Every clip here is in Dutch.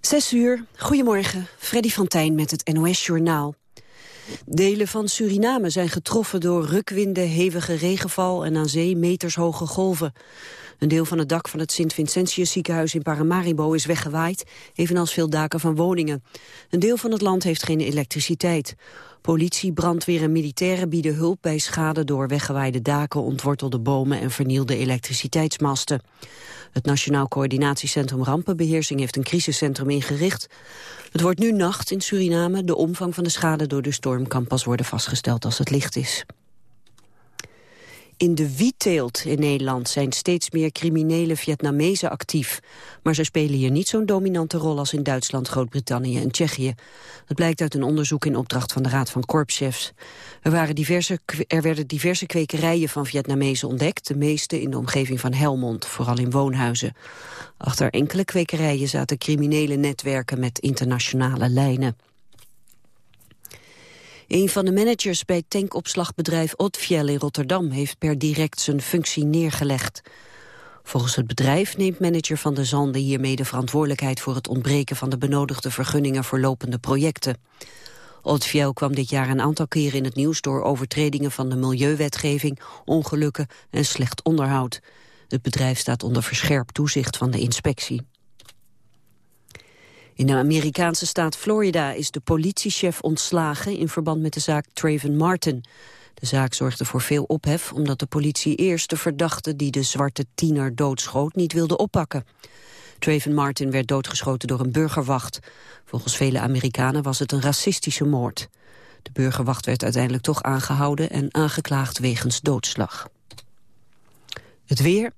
Zes uur, goedemorgen, Freddy van Tijn met het NOS-journaal. Delen van Suriname zijn getroffen door rukwinden, hevige regenval en aan zee metershoge golven. Een deel van het dak van het Sint-Vincentius ziekenhuis in Paramaribo is weggewaaid, evenals veel daken van woningen. Een deel van het land heeft geen elektriciteit. Politie, brandweer en militairen bieden hulp bij schade door weggewaaide daken, ontwortelde bomen en vernielde elektriciteitsmasten. Het Nationaal Coördinatiecentrum Rampenbeheersing heeft een crisiscentrum ingericht. Het wordt nu nacht in Suriname. De omvang van de schade door de storm kan pas worden vastgesteld als het licht is. In de wietteelt in Nederland zijn steeds meer criminele Vietnamezen actief. Maar ze spelen hier niet zo'n dominante rol als in Duitsland, Groot-Brittannië en Tsjechië. Dat blijkt uit een onderzoek in opdracht van de Raad van Korpschefs. Er, waren diverse, er werden diverse kwekerijen van Vietnamezen ontdekt, de meeste in de omgeving van Helmond, vooral in woonhuizen. Achter enkele kwekerijen zaten criminele netwerken met internationale lijnen. Een van de managers bij tankopslagbedrijf Otfiel in Rotterdam heeft per direct zijn functie neergelegd. Volgens het bedrijf neemt manager van de Zande hiermee de verantwoordelijkheid voor het ontbreken van de benodigde vergunningen voor lopende projecten. Otfiel kwam dit jaar een aantal keren in het nieuws door overtredingen van de milieuwetgeving, ongelukken en slecht onderhoud. Het bedrijf staat onder verscherpt toezicht van de inspectie. In de Amerikaanse staat Florida is de politiechef ontslagen in verband met de zaak Traven Martin. De zaak zorgde voor veel ophef omdat de politie eerst de verdachte die de zwarte tiener doodschoot niet wilde oppakken. Traven Martin werd doodgeschoten door een burgerwacht. Volgens vele Amerikanen was het een racistische moord. De burgerwacht werd uiteindelijk toch aangehouden en aangeklaagd wegens doodslag. Het weer,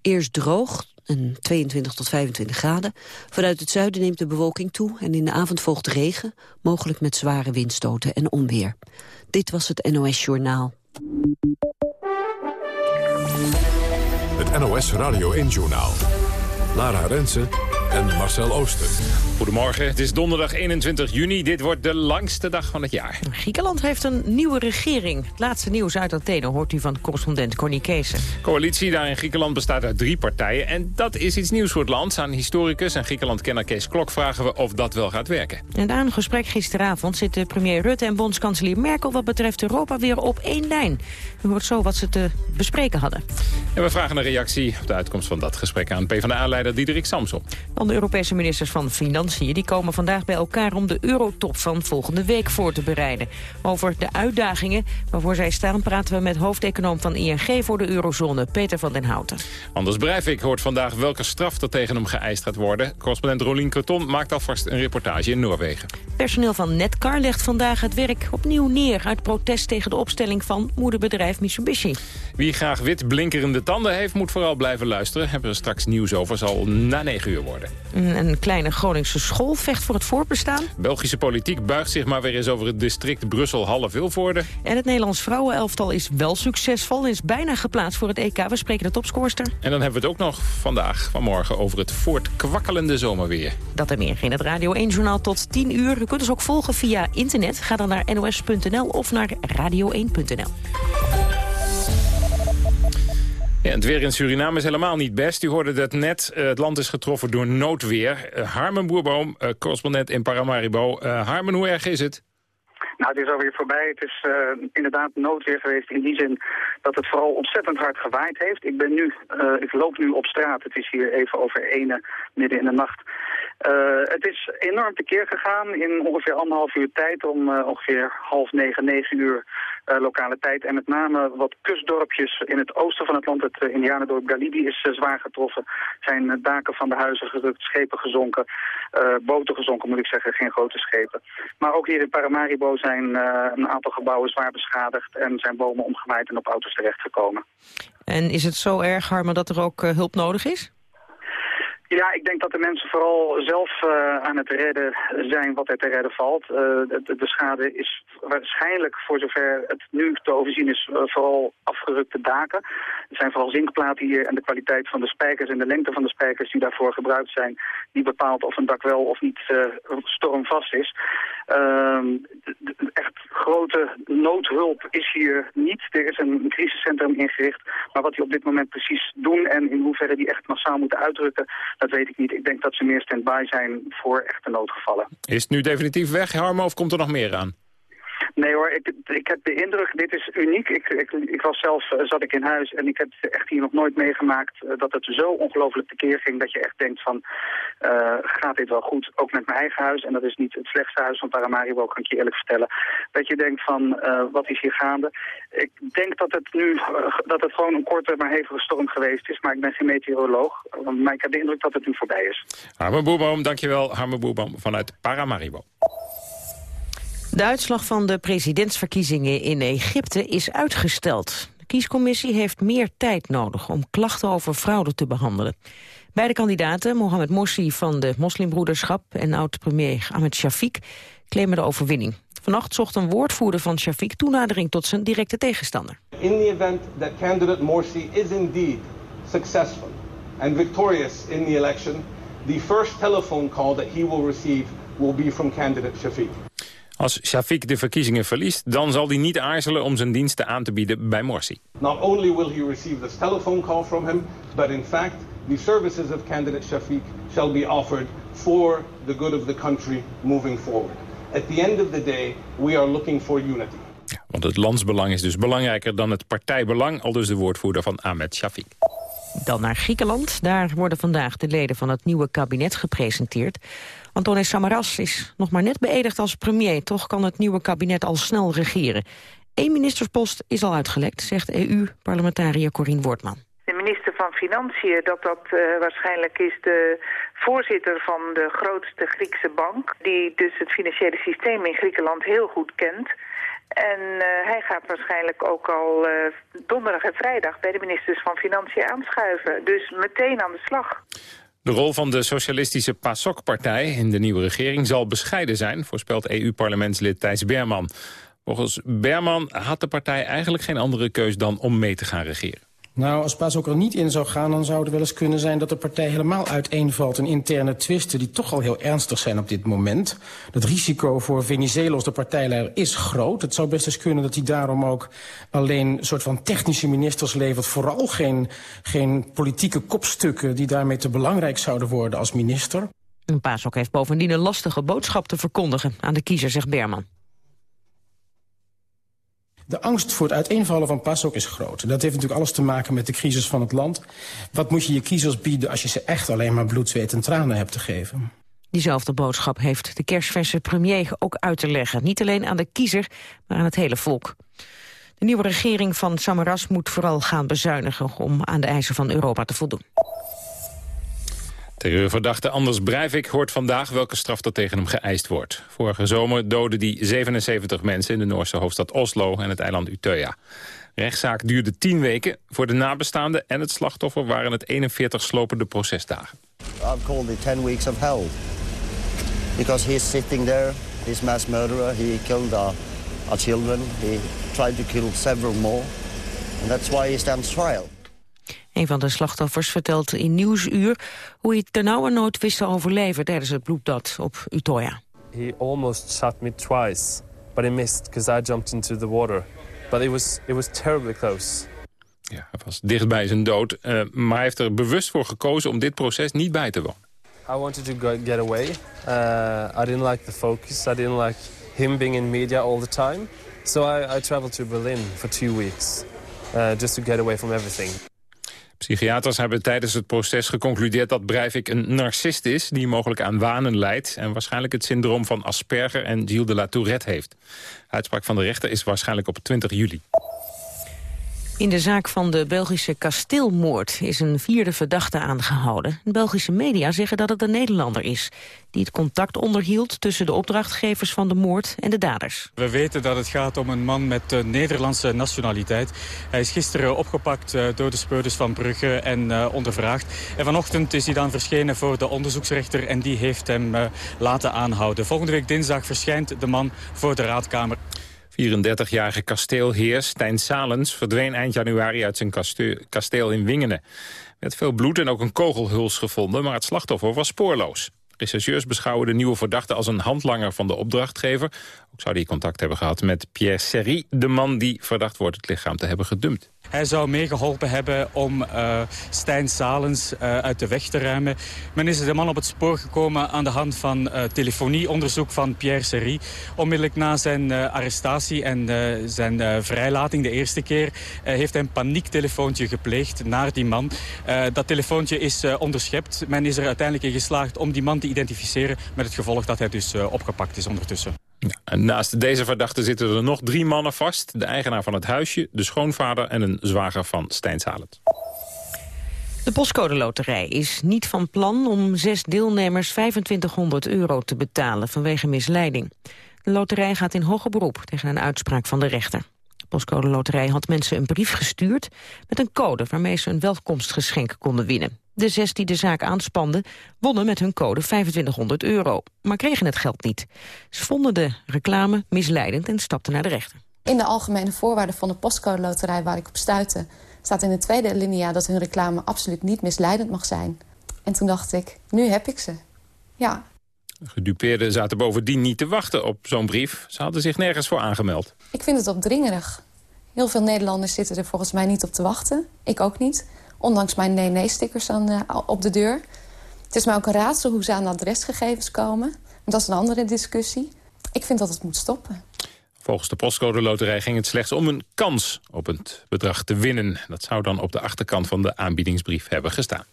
eerst droog, en 22 tot 25 graden. Vanuit het zuiden neemt de bewolking toe en in de avond volgt regen, mogelijk met zware windstoten en onweer. Dit was het NOS Journaal. Het NOS Radio 1 Journaal. Lara Rensen en Marcel Ooster. Goedemorgen, het is donderdag 21 juni. Dit wordt de langste dag van het jaar. Griekenland heeft een nieuwe regering. Het laatste nieuws uit Athene hoort u van correspondent Corny Kees. coalitie daar in Griekenland bestaat uit drie partijen. En dat is iets nieuws voor het land. Aan historicus en Griekenland-kenner Kees Klok vragen we of dat wel gaat werken. En na een gesprek gisteravond zitten premier Rutte en bondskanselier Merkel... wat betreft Europa weer op één lijn. U hoort zo wat ze te bespreken hadden. En we vragen een reactie op de uitkomst van dat gesprek aan PvdA-leider Diederik Samson. Dan de Europese ministers van Financiën die komen vandaag bij elkaar om de eurotop van volgende week voor te bereiden. Over de uitdagingen waarvoor zij staan praten we met hoofdeconoom van ING voor de eurozone, Peter van den Houten. Anders Breivik hoort vandaag welke straf er tegen hem geëist gaat worden. Correspondent Rolien Creton maakt alvast een reportage in Noorwegen. Personeel van Netcar legt vandaag het werk opnieuw neer... uit protest tegen de opstelling van moederbedrijf Mitsubishi. Wie graag wit blinkerende tanden heeft, moet vooral blijven luisteren. Hebben we straks nieuws over, zal na 9 uur worden. Een kleine Groningse school vecht voor het voortbestaan. Belgische politiek buigt zich maar weer eens over het district Brussel-Halle-Vilvoorde. En het Nederlands vrouwenelftal is wel succesvol... en is bijna geplaatst voor het EK. We spreken de topscorster. En dan hebben we het ook nog vandaag, vanmorgen, over het voortkwakkelende zomerweer. Dat en meer in het Radio 1-journaal tot 10 uur. U kunt ons ook volgen via internet. Ga dan naar nos.nl of naar radio1.nl. Ja, het weer in Suriname is helemaal niet best. U hoorde dat net. Uh, het land is getroffen door noodweer. Uh, Harmen Boerboom, uh, correspondent in Paramaribo. Harmen, hoe erg is het? Nou, het is alweer voorbij. Het is uh, inderdaad noodweer geweest in die zin dat het vooral ontzettend hard gewaaid heeft. Ik ben nu, uh, ik loop nu op straat. Het is hier even over ene midden in de nacht. Uh, het is enorm tekeer gegaan in ongeveer anderhalf uur tijd om ongeveer half negen, negen uur lokale tijd. En met name wat kustdorpjes in het oosten van het land, het indianendorp Galibi, is zwaar getroffen. Zijn daken van de huizen gerukt, schepen gezonken, boten gezonken moet ik zeggen, geen grote schepen. Maar ook hier in Paramaribo zijn een aantal gebouwen zwaar beschadigd en zijn bomen omgewaaid en op auto's terechtgekomen. En is het zo erg, Harmen, dat er ook hulp nodig is? Ja, ik denk dat de mensen vooral zelf uh, aan het redden zijn wat er te redden valt. Uh, de, de, schade is waarschijnlijk, voor zover het nu te overzien is, uh, vooral afgerukte daken. Er zijn vooral zinkplaten hier en de kwaliteit van de spijkers en de lengte van de spijkers die daarvoor gebruikt zijn, die bepaalt of een dak wel of niet stormvast is. Ehm, echt grote noodhulp is hier niet. Er is een crisiscentrum ingericht, maar wat die op dit moment precies doen en in hoeverre die echt massaal moeten uitdrukken, dat weet ik niet. Ik denk dat ze meer stand-by zijn voor echte noodgevallen. Is het nu definitief weg, Harmo, of komt er nog meer aan? Nee hoor, ik, ik heb de indruk, dit is uniek. Ik, ik, ik was zelf, uh, zat ik in huis en ik heb echt hier nog nooit meegemaakt uh, dat het zo ongelooflijk tekeer ging dat je echt denkt van, uh, gaat dit wel goed? Ook met mijn eigen huis, en dat is niet het slechtste huis van Paramaribo, kan ik je eerlijk vertellen. Dat je denkt van, wat is hier gaande? Ik denk dat het nu, dat het gewoon een korte maar hevige storm geweest is, maar ik ben geen meteoroloog. Maar ik heb de indruk dat het nu voorbij is. Harme Boerboom, dankjewel. Harme Boerboom vanuit Paramaribo. De uitslag van de presidentsverkiezingen in Egypte is uitgesteld. De kiescommissie heeft meer tijd nodig om klachten over fraude te behandelen. Beide kandidaten, Mohamed Morsi van de moslimbroederschap... en oud-premier Ahmed Shafiq, claimen de overwinning. Vannacht zocht een woordvoerder van Shafiq toenadering tot zijn directe tegenstander. In the event that candidate Morsi is indeed successful and victorious in the election... the first telephone call that he will receive will be from candidate. Als Shafiq de verkiezingen verliest, dan zal hij niet aarzelen om zijn diensten aan te bieden bij Morsi. Not only will he receive this telephone call from him, but in fact the services of candidate Shafiq shall be offered for the good of the country moving forward. At the end of the day, we are looking for unity. Ja, want het landsbelang is dus belangrijker dan het partijbelang, al dus de woordvoerder van Ahmed Shafiq. Dan naar Griekenland. Daar worden vandaag de leden van het nieuwe kabinet gepresenteerd. Antonis Samaras is nog maar net beëdigd als premier. Toch kan het nieuwe kabinet al snel regeren. Eén ministerspost is al uitgelekt, zegt EU-parlementariër Corien Wortman. De minister van Financiën, dat dat uh, waarschijnlijk is de voorzitter van de grootste Griekse bank... die dus het financiële systeem in Griekenland heel goed kent... En uh, hij gaat waarschijnlijk ook al uh, donderdag en vrijdag bij de ministers van Financiën aanschuiven. Dus meteen aan de slag. De rol van de socialistische PASOK-partij in de nieuwe regering zal bescheiden zijn, voorspelt EU-parlementslid Thijs Berman. Volgens Berman had de partij eigenlijk geen andere keus dan om mee te gaan regeren. Nou, als PASOK er niet in zou gaan, dan zou het wel eens kunnen zijn dat de partij helemaal uiteenvalt in interne twisten die toch al heel ernstig zijn op dit moment. Het risico voor Venizelos, de partijleider, is groot. Het zou best eens kunnen dat hij daarom ook alleen een soort van technische ministers levert. Vooral geen, geen politieke kopstukken die daarmee te belangrijk zouden worden als minister. En PASOK heeft bovendien een lastige boodschap te verkondigen aan de kiezer, zegt Berman. De angst voor het uiteenvallen van PASOK is groot. Dat heeft natuurlijk alles te maken met de crisis van het land. Wat moet je je kiezers bieden als je ze echt alleen maar bloed, zweet en tranen hebt te geven? Diezelfde boodschap heeft de kerstverse premier ook uit te leggen. Niet alleen aan de kiezer, maar aan het hele volk. De nieuwe regering van Samaras moet vooral gaan bezuinigen... om aan de eisen van Europa te voldoen. Terreurverdachte Anders Breivik hoort vandaag welke straf er tegen hem geëist wordt. Vorige zomer doodde die 77 mensen in de Noorse hoofdstad Oslo en het eiland Utøya. Rechtszaak duurde 10 weken. Voor de nabestaanden en het slachtoffer waren het 41 slopende procesdagen. I've called it 10 weeks of hell. Because he's sitting there, he's mass murderer, he killed our, our children, he tried to kill several more. And that's why he stands trial. Een van de slachtoffers vertelt in Nieuwsuur hoe hij ternauwernood wist te overleven tijdens het bloedbad op Utoya. He almost shot me twice, but he missed because I jumped into the water. But it was, it was terribly close. Ja, hij was dicht bij zijn dood, uh, maar hij heeft er bewust voor gekozen om dit proces niet bij te wonen. I wanted to go, get away. Uh, I didn't like the focus. I didn't like him being in media all the time. So I, I traveled to Berlin for two weeks, uh, just to get away from everything. Psychiaters hebben tijdens het proces geconcludeerd dat Breivik een narcist is... die mogelijk aan wanen leidt en waarschijnlijk het syndroom van Asperger en Gilles de la Tourette heeft. Uitspraak van de rechter is waarschijnlijk op 20 juli. In de zaak van de Belgische kasteelmoord is een vierde verdachte aangehouden. De Belgische media zeggen dat het een Nederlander is... die het contact onderhield tussen de opdrachtgevers van de moord en de daders. We weten dat het gaat om een man met Nederlandse nationaliteit. Hij is gisteren opgepakt uh, door de speurders van Brugge en uh, ondervraagd. En vanochtend is hij dan verschenen voor de onderzoeksrechter... en die heeft hem laten aanhouden. Volgende week dinsdag verschijnt de man voor de raadkamer. 34-jarige kasteelheer Stijn Salens verdween eind januari uit zijn kasteel in Wingenen. Er werd veel bloed en ook een kogelhuls gevonden, maar het slachtoffer was spoorloos. Rechercheurs beschouwen de nieuwe verdachte als een handlanger van de opdrachtgever. Ook zou hij contact hebben gehad met Pierre Serry, de man die verdacht wordt het lichaam te hebben gedumpt. Hij zou meegeholpen hebben om uh, Stijn Salens uh, uit de weg te ruimen. Men is de man op het spoor gekomen aan de hand van uh, telefonieonderzoek van Pierre Serry. Onmiddellijk na zijn arrestatie en zijn vrijlating de eerste keer... heeft hij een paniektelefoontje gepleegd naar die man. dat telefoontje is onderschept. Men is er uiteindelijk in geslaagd om die man te identificeren... met het gevolg dat hij dus opgepakt is ondertussen. Naast deze verdachte zitten er nog drie mannen vast. De eigenaar van het huisje, de schoonvader en een zwager van Stijn Salent. De postcode loterij is niet van plan om zes deelnemers 2500 euro te betalen vanwege misleiding. De loterij gaat in hoger beroep tegen een uitspraak van de rechter. De postcode loterij had mensen een brief gestuurd met een code waarmee ze een welkomstgeschenk konden winnen. De zes die de zaak aanspanden wonnen met hun code 2500 euro, maar kregen het geld niet. Ze vonden de reclame misleidend en stapten naar de rechter. In de algemene voorwaarden van de postcode loterij waar ik op stuitte... staat in de tweede linia dat hun reclame absoluut niet misleidend mag zijn. En toen dacht ik, nu heb ik ze. Ja. Gedupeerden zaten bovendien niet te wachten op zo'n brief. Ze hadden zich nergens voor aangemeld. Ik vind het opdringerig. Heel veel Nederlanders zitten er volgens mij niet op te wachten. Ik ook niet. Ondanks mijn nee-nee-stickers uh, op de deur. Het is mij ook een raadsel hoe ze aan adresgegevens komen. Dat is een andere discussie. Ik vind dat het moet stoppen. Volgens de postcode loterij ging het slechts om een kans op het bedrag te winnen. Dat zou dan op de achterkant van de aanbiedingsbrief hebben gestaan.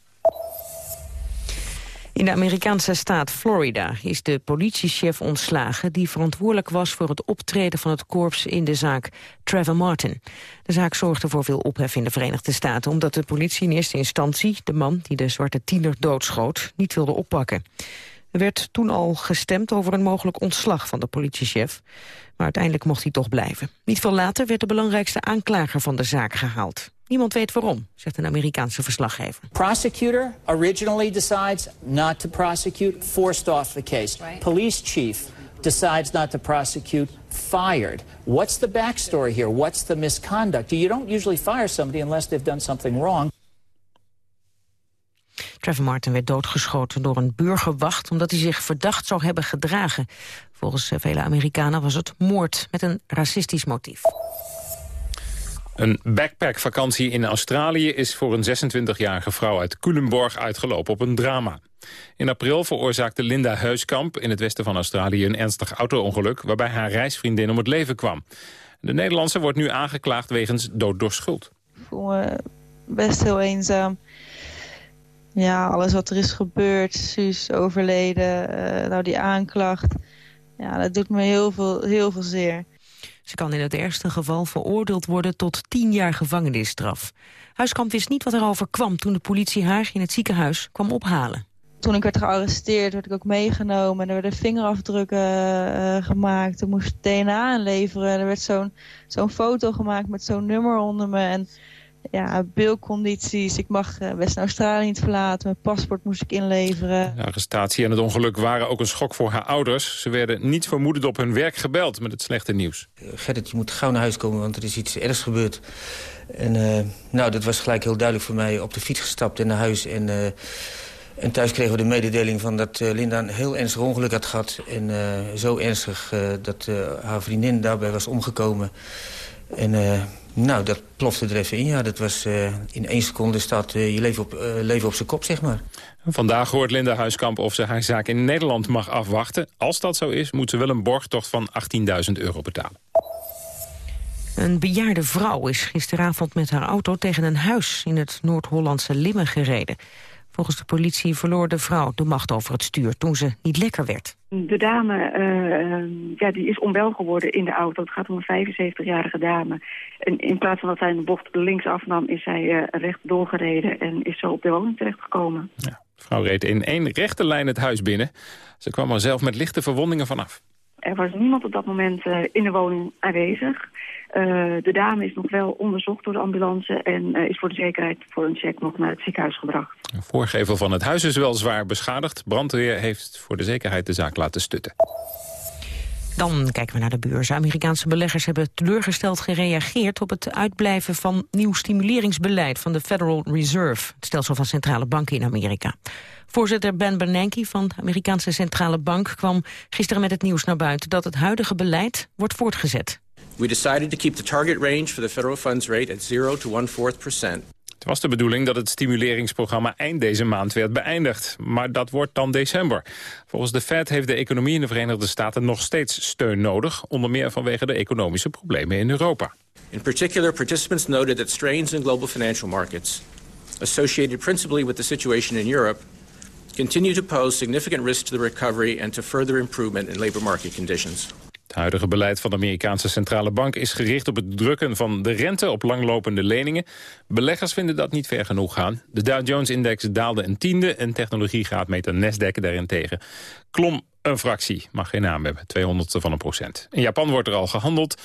In de Amerikaanse staat Florida is de politiechef ontslagen... die verantwoordelijk was voor het optreden van het korps in de zaak Trevor Martin. De zaak zorgde voor veel ophef in de Verenigde Staten... omdat de politie in eerste instantie de man die de zwarte tiener doodschoot... niet wilde oppakken. Er werd toen al gestemd over een mogelijk ontslag van de politiechef. Maar uiteindelijk mocht hij toch blijven. Niet veel later werd de belangrijkste aanklager van de zaak gehaald. Niemand weet waarom, zegt een Amerikaanse verslaggever. Prosecutor originally decides not to prosecute, forced off the case. Police chief decides not to prosecute, fired. What's the backstory here? What's the misconduct? You don't usually fire somebody unless they've done something wrong. Trevor Martin werd doodgeschoten door een burgerwacht... omdat hij zich verdacht zou hebben gedragen. Volgens vele Amerikanen was het moord met een racistisch motief. Een backpackvakantie in Australië is voor een 26-jarige vrouw uit Culemborg uitgelopen op een drama. In april veroorzaakte Linda Heuskamp in het westen van Australië een ernstig auto-ongeluk waarbij haar reisvriendin om het leven kwam. De Nederlandse wordt nu aangeklaagd wegens dood door schuld. Ik voel me best heel eenzaam. Ja, alles wat er is gebeurd, Suus overleden, uh, nou die aanklacht. Ja, dat doet me heel veel, heel veel zeer. Ze kan in het ergste geval veroordeeld worden tot tien jaar gevangenisstraf. Huiskamp wist niet wat erover kwam toen de politie haar in het ziekenhuis kwam ophalen. Toen ik werd gearresteerd werd ik ook meegenomen. Er werden vingerafdrukken uh, gemaakt. Er moest DNA aanleveren. Er werd zo'n zo'n foto gemaakt met zo'n nummer onder me. En ja, beeldcondities. Ik mag uh, West Australië niet verlaten. Mijn paspoort moest ik inleveren. De arrestatie en het ongeluk waren ook een schok voor haar ouders. Ze werden niet vermoedend op hun werk gebeld met het slechte nieuws. Uh, Gerrit, je moet gauw naar huis komen, want er is iets ergs gebeurd. En uh, nou, dat was gelijk heel duidelijk voor mij. Op de fiets gestapt en naar huis. En, en thuis kregen we de mededeling van dat Linda een heel ernstig ongeluk had gehad. En zo ernstig dat haar vriendin daarbij was omgekomen. En nou, dat plofte er even in. Ja, dat was uh, in één seconde staat uh, je leven op, uh, leven op zijn kop, zeg maar. Vandaag hoort Linda Huiskamp of ze haar zaak in Nederland mag afwachten. Als dat zo is, moet ze wel een borgtocht van 18.000 euro betalen. Een bejaarde vrouw is gisteravond met haar auto tegen een huis in het Noord-Hollandse Limmen gereden. Volgens de politie verloor de vrouw de macht over het stuur toen ze niet lekker werd. De dame uh, ja, die is onwel geworden in de auto. Het gaat om een 75-jarige dame. En in plaats van dat zij een bocht links afnam... is zij uh, recht doorgereden en is zo op de woning terechtgekomen. Ja, de vrouw reed in één rechte lijn het huis binnen. Ze kwam er zelf met lichte verwondingen vanaf. Er was niemand op dat moment uh, in de woning aanwezig. Uh, de dame is nog wel onderzocht door de ambulance... en uh, is voor de zekerheid voor een check nog naar het ziekenhuis gebracht. De voorgevel van het huis is wel zwaar beschadigd. Brandweer heeft voor de zekerheid de zaak laten stutten. Dan kijken we naar de beurs. Amerikaanse beleggers hebben teleurgesteld gereageerd op het uitblijven van nieuw stimuleringsbeleid van de Federal Reserve, het stelsel van centrale banken in Amerika. Voorzitter Ben Bernanke van de Amerikaanse Centrale Bank kwam gisteren met het nieuws naar buiten dat het huidige beleid wordt voortgezet. We decided to keep the target range for the federal funds rate at 0 to 1 4 percent. Het was de bedoeling dat het stimuleringsprogramma eind deze maand werd beëindigd. Maar dat wordt dan december. Volgens de Fed heeft de economie in de Verenigde Staten nog steeds steun nodig. Onder meer vanwege de economische problemen in Europa. In particular, participants noted that strains in global financial markets, associated principally with the situation in Europe, continue to pose significant risk to the recovery and to further improvement in labor market conditions. Het huidige beleid van de Amerikaanse Centrale Bank is gericht op het drukken van de rente op langlopende leningen. Beleggers vinden dat niet ver genoeg gaan. De Dow Jones-index daalde een tiende en technologiegraadmeter Nasdaq daarentegen klom een fractie, mag geen naam hebben, 200 van een procent. In Japan wordt er al gehandeld.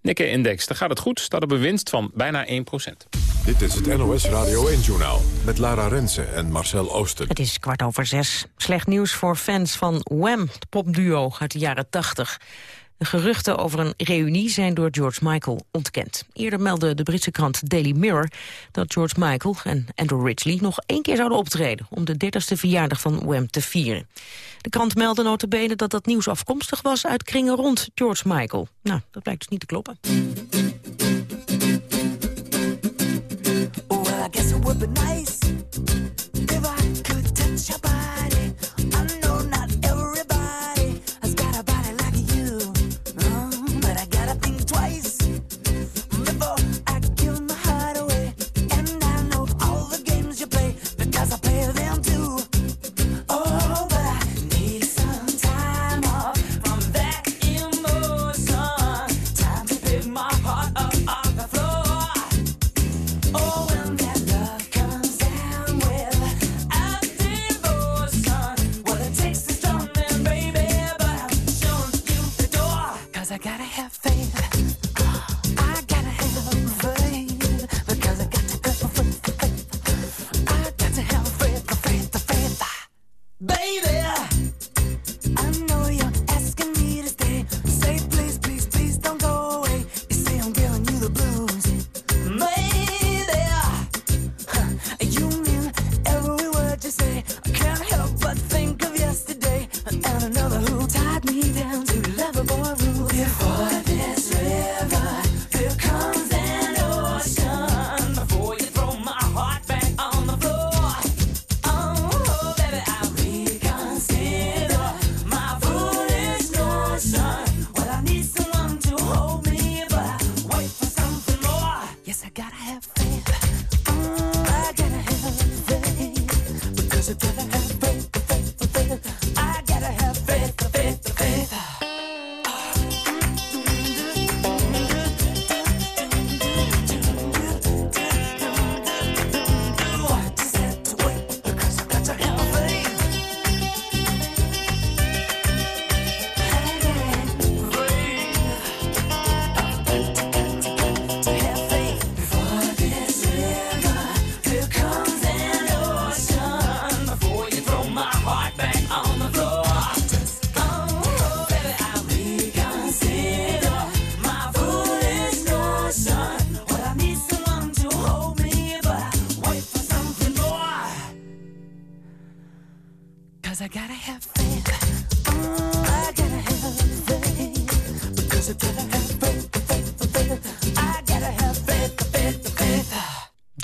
Nikkei-index, daar gaat het goed, staat op een winst van bijna 1 procent. Dit is het NOS Radio 1-journaal met Lara Rensen en Marcel Oosten. Het is kwart over zes. Slecht nieuws voor fans van Wham, het popduo uit de jaren 80. De geruchten over een reunie zijn door George Michael ontkend. Eerder meldde de Britse krant Daily Mirror dat George Michael en Andrew Ridgely nog één keer zouden optreden om de 30ste verjaardag van Wham te vieren. De krant meldde notabene dat dat nieuws afkomstig was uit kringen rond George Michael. Nou, dat blijkt dus niet te kloppen.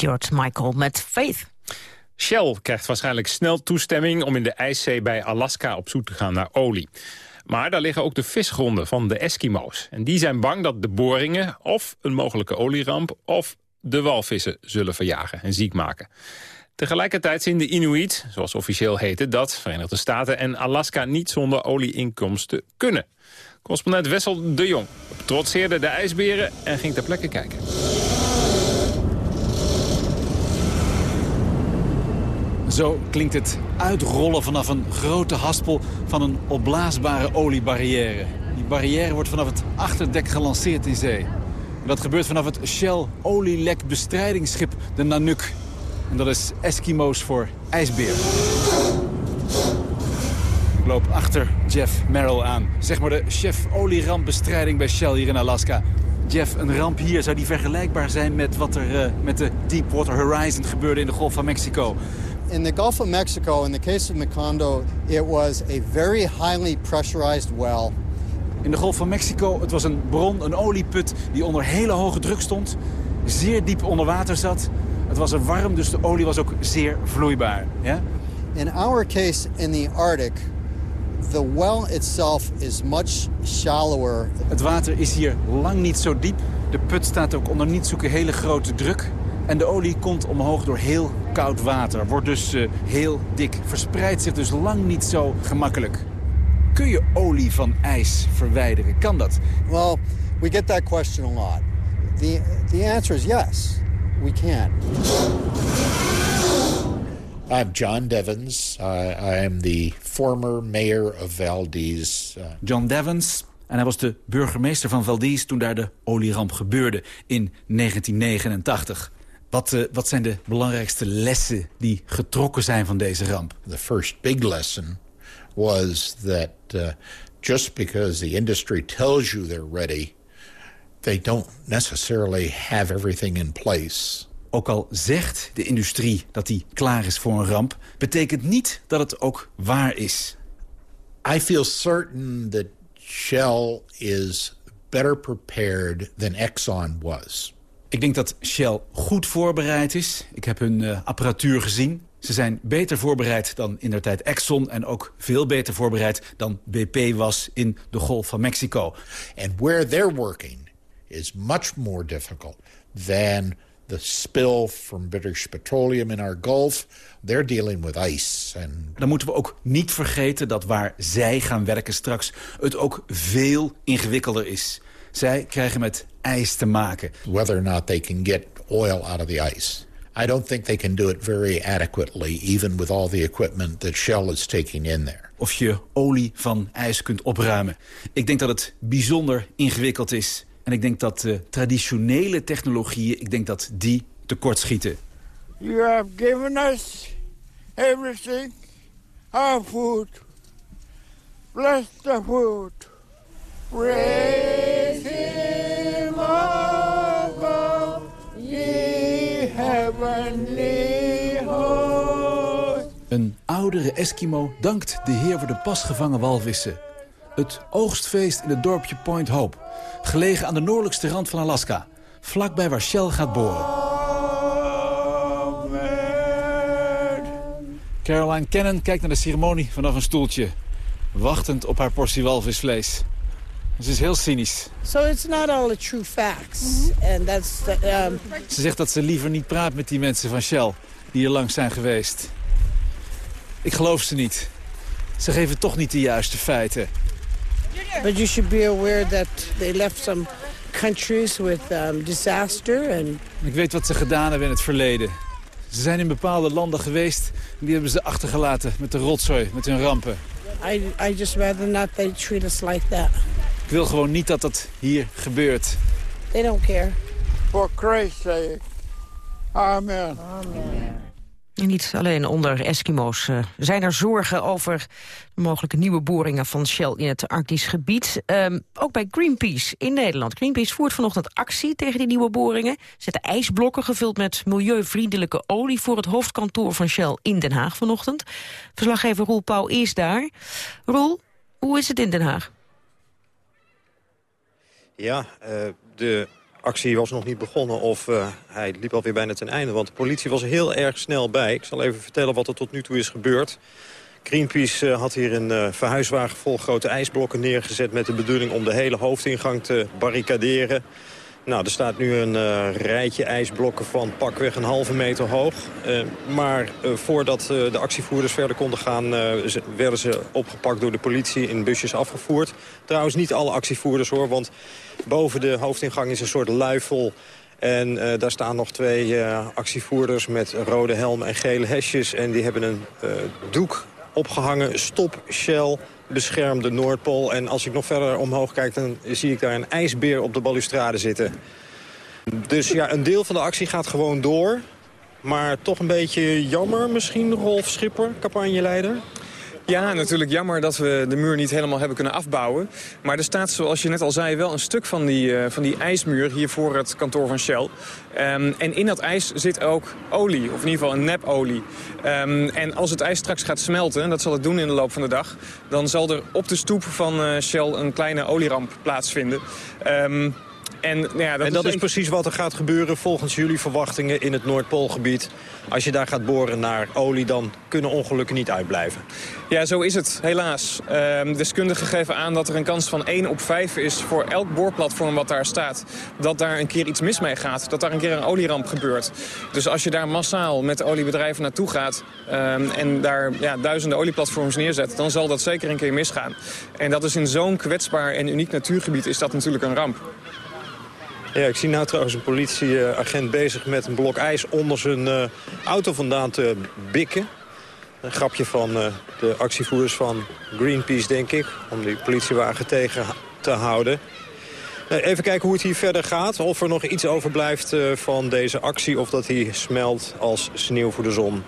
George Michael met Faith. Shell krijgt waarschijnlijk snel toestemming om in de ijszee bij Alaska op zoek te gaan naar olie. Maar daar liggen ook de visgronden van de Eskimo's. En die zijn bang dat de boringen of een mogelijke olieramp... of de walvissen zullen verjagen en ziek maken. Tegelijkertijd zien de Inuit, zoals officieel heten... dat Verenigde Staten en Alaska niet zonder olieinkomsten kunnen. Correspondent Wessel de Jong trotseerde de ijsberen en ging ter plekke kijken. Zo klinkt het uitrollen vanaf een grote haspel van een opblaasbare oliebarrière. Die barrière wordt vanaf het achterdek gelanceerd in zee. En dat gebeurt vanaf het Shell olielekbestrijdingsschip de Nanook. En dat is Eskimo's voor ijsbeer. Ik loop achter Jeff Merrill aan. Zeg maar de chef olierampenbestrijding bij Shell hier in Alaska. Jeff, een ramp hier, zou die vergelijkbaar zijn met wat er uh, met de Deepwater Horizon gebeurde in de Golf van Mexico? In the Gulf of Mexico, in the case of Macondo, it was a very highly pressurized well. In de Golf van Mexico, het was een bron, een olieput die onder hele hoge druk stond. Zeer diep onder water zat. Het was er warm, dus de olie was ook zeer vloeibaar. Ja? In our case in the Arctic, the well itself is much shallower. Het water is hier lang niet zo diep. De put staat ook onder niet zo'n hele grote druk. En de olie komt omhoog door heel koud water. Wordt dus uh, heel dik. Verspreidt zich dus lang niet zo gemakkelijk. Kun je olie van ijs verwijderen? Kan dat? Well, we get that question a lot. The, the answer is yes, we can. I'm John Devens. Uh, I am the former mayor of Valdez. Uh... John Devens. En hij was de burgemeester van Valdez toen daar de olieramp gebeurde in 1989. Wat, uh, wat zijn de belangrijkste lessen die getrokken zijn van deze ramp? The first big lesson was that uh, just because the industry tells you they're ready, they don't necessarily have everything in place. Ook al zegt de industrie dat die klaar is voor een ramp... betekent niet dat het ook waar is. I feel certain that Shell is better prepared than Exxon was. Ik denk dat Shell goed voorbereid is. Ik heb hun uh, apparatuur gezien. Ze zijn beter voorbereid dan in der tijd Exxon... en ook veel beter voorbereid dan BP was in de Golf van Mexico. And where they're working is much more difficult than the spill from British Petroleum in our Gulf. They're dealing with ice. And... Dan moeten we ook niet vergeten dat waar zij gaan werken straks... het ook veel ingewikkelder is. Zij krijgen met ijs te maken. Whether or not they can get oil out of the ice. I don't think they can do it very adequately... even with all the equipment that Shell is taking in there. Of je olie van ijs kunt opruimen. Ik denk dat het bijzonder ingewikkeld is... En ik denk dat uh, traditionele technologieën, ik denk dat die tekortschieten. You have given us everything, our food. Bless the food. Praise him, God, ye heavenly host. Een oudere Eskimo dankt de heer voor de pas gevangen walvissen. Het oogstfeest in het dorpje Point Hope. Gelegen aan de noordelijkste rand van Alaska. Vlakbij waar Shell gaat boren. Caroline Cannon kijkt naar de ceremonie vanaf een stoeltje. Wachtend op haar portie walvisvlees. Ze is heel cynisch. So it's not all the true facts. And that's the, um... Ze zegt dat ze liever niet praat met die mensen van Shell... die hier langs zijn geweest. Ik geloof ze niet. Ze geven toch niet de juiste feiten. But you should be aware that they left some countries with um, disaster. And... Ik weet wat ze gedaan hebben in het verleden. Ze zijn in bepaalde landen geweest en die hebben ze achtergelaten met de rotzooi, met hun rampen. I, I just rather not they treat us like that. Ik wil gewoon niet dat dat hier gebeurt. They don't care. For Christ's sake. Amen. Amen. En niet alleen onder Eskimo's uh, zijn er zorgen over mogelijke nieuwe boringen van Shell in het Arktisch gebied. Um, ook bij Greenpeace in Nederland. Greenpeace voert vanochtend actie tegen die nieuwe boringen. Zetten ijsblokken gevuld met milieuvriendelijke olie voor het hoofdkantoor van Shell in Den Haag vanochtend. Verslaggever Roel Pauw is daar. Roel, hoe is het in Den Haag? Ja, uh, de actie was nog niet begonnen of uh, hij liep alweer bijna ten einde. Want de politie was heel erg snel bij. Ik zal even vertellen wat er tot nu toe is gebeurd. Greenpeace uh, had hier een verhuiswagen vol grote ijsblokken neergezet... met de bedoeling om de hele hoofdingang te barricaderen. Nou, er staat nu een uh, rijtje ijsblokken van pakweg een halve meter hoog. Uh, maar uh, voordat de actievoerders verder konden gaan... werden ze opgepakt door de politie in busjes afgevoerd. Trouwens niet alle actievoerders hoor, want boven de hoofdingang is een soort luifel... En daar staan nog twee actievoerders met rode helmen en gele hesjes. En die hebben een doek opgehangen, stop Shell beschermde Noordpool. En als ik nog verder omhoog kijk, dan zie ik daar een ijsbeer op de balustrade zitten. Dus ja, een deel van de actie gaat gewoon door. Maar toch een beetje jammer misschien, Rolf Schipper, campagneleider? Ja, natuurlijk jammer dat we de muur niet helemaal hebben kunnen afbouwen. Maar er staat, zoals je net al zei, wel een stuk van die, eh, van die ijsmuur hier voor het kantoor van Shell. Ehm, en in dat ijs zit ook olie, of in ieder geval een nepolie. Ehm, en als het ijs straks gaat smelten, en dat zal het doen in de loop van de dag... dan zal er op de stoep van eh, Shell een kleine olieramp plaatsvinden. Ehm, en, nou ja, dat en dat is een- precies wat er gaat gebeuren volgens jullie verwachtingen in het Noordpoolgebied. Als je daar gaat boren naar olie, dan kunnen ongelukken niet uitblijven. Ja, zo is het, helaas. Ehm, deskundigen geven aan dat er een kans van 1 op 5 is... voor elk boorplatform wat daar staat, dat daar een keer iets mis mee gaat. Dat daar een keer een olieramp gebeurt. Dus als je daar massaal met oliebedrijven naartoe gaat... ehm, en daar ja, duizenden olieplatforms neerzet... dan zal dat zeker een keer misgaan. En dat is in zo'n kwetsbaar en uniek natuurgebied is dat natuurlijk een ramp. Ja, ik zie nou trouwens een politieagent bezig met een blok ijs onder zijn eh, auto vandaan te bikken. Een grapje van eh, de actievoerders van Greenpeace, denk ik. Om die politiewagen tegen te houden. Eh, even kijken hoe het hier verder gaat. Of er nog iets overblijft eh, van deze actie. Of dat hij smelt als sneeuw voor de zon.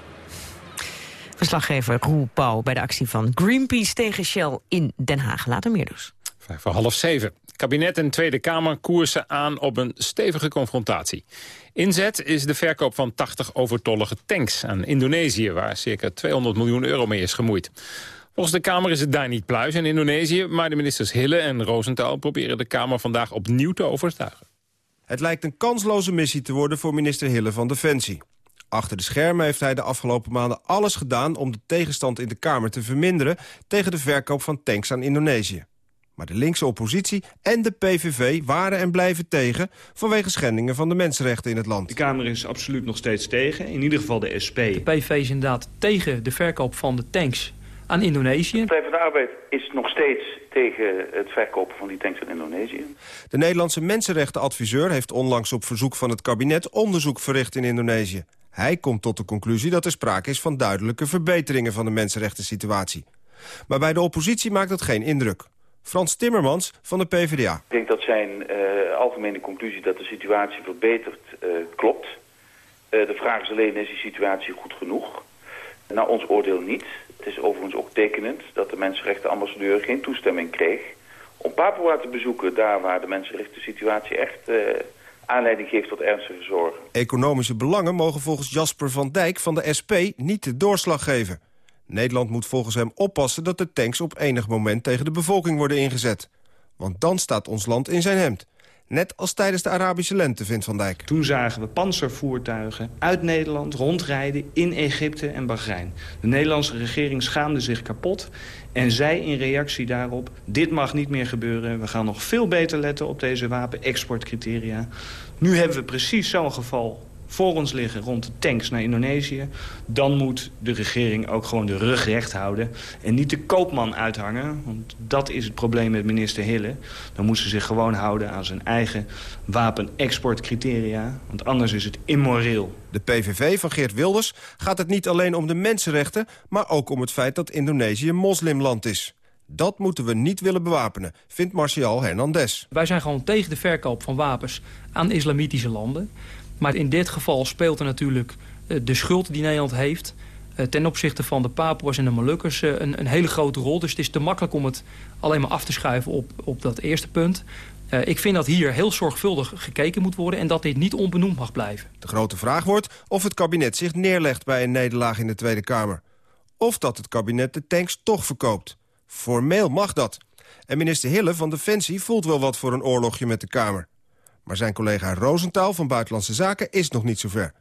Verslaggever Roel Pauw bij de actie van Greenpeace tegen Shell in Den Haag. Later meer dus. Vijf voor half zeven. Kabinet en Tweede Kamer koersen aan op een stevige confrontatie. Inzet is de verkoop van 80 overtollige tanks aan Indonesië... waar circa 200 miljoen euro mee is gemoeid. Volgens de Kamer is het daar niet pluis in Indonesië... maar de ministers Hille en Rosenthal proberen de Kamer vandaag opnieuw te overtuigen. Het lijkt een kansloze missie te worden voor minister Hille van Defensie. Achter de schermen heeft hij de afgelopen maanden alles gedaan... om de tegenstand in de Kamer te verminderen... tegen de verkoop van tanks aan Indonesië. Maar de linkse oppositie en de PVV waren en blijven tegen... vanwege schendingen van de mensenrechten in het land. De Kamer is absoluut nog steeds tegen, in ieder geval de SP. De PV is inderdaad tegen de verkoop van de tanks aan Indonesië. Partij van de Arbeid is nog steeds tegen het verkopen van die tanks aan Indonesië. De Nederlandse mensenrechtenadviseur heeft onlangs op verzoek van het kabinet... onderzoek verricht in Indonesië. Hij komt tot de conclusie dat er sprake is van duidelijke verbeteringen... van de mensenrechten-situatie. Maar bij de oppositie maakt dat geen indruk. Frans Timmermans van de PvdA. Ik denk dat zijn eh, algemene conclusie dat de situatie verbetert eh, klopt. Eh, de vraag is alleen, is die situatie goed genoeg? Naar ons oordeel niet. Het is overigens ook tekenend dat de mensenrechtenambassadeur geen toestemming kreeg... om Papua te bezoeken, daar waar de mensenrechten situatie echt aanleiding geeft tot ernstige zorgen. Economische belangen mogen volgens Jasper van Dijk van de SP niet de doorslag geven. Nederland moet volgens hem oppassen dat de tanks op enig moment tegen de bevolking worden ingezet. Want dan staat ons land in zijn hemd. Net als tijdens de Arabische lente, vindt Van Dijk. Toen zagen we panzervoertuigen uit Nederland rondrijden in Egypte en Bahrein. De Nederlandse regering schaamde zich kapot en zei in reactie daarop... dit mag niet meer gebeuren, we gaan nog veel beter letten op deze wapenexportcriteria. Nu hebben we precies zo'n geval voor ons liggen rond de tanks naar Indonesië... dan moet de regering ook gewoon de rug recht houden... en niet de koopman uithangen, want dat is het probleem met minister Hille. Dan moet ze zich gewoon houden aan zijn eigen wapenexportcriteria... want anders is het immoreel. De PVV van Geert Wilders gaat het niet alleen om de mensenrechten... maar ook om het feit dat Indonesië een moslimland is. Dat moeten we niet willen bewapenen, vindt Marcial Hernandez. Wij zijn gewoon tegen de verkoop van wapens aan islamitische landen. Maar in dit geval speelt er natuurlijk eh, de schuld die Nederland heeft... eh, ten opzichte van de Papua's en de Molukkers eh, een, een hele grote rol. Dus het is te makkelijk om het alleen maar af te schuiven op, op dat eerste punt. Ik vind dat hier heel zorgvuldig gekeken moet worden... en dat dit niet onbenoemd mag blijven. De grote vraag wordt of het kabinet zich neerlegt bij een nederlaag in de Tweede Kamer. Of dat het kabinet de tanks toch verkoopt. Formeel mag dat. En minister Hille van Defensie voelt wel wat voor een oorlogje met de Kamer. Maar zijn collega Rosenthal van Buitenlandse Zaken is nog niet zover.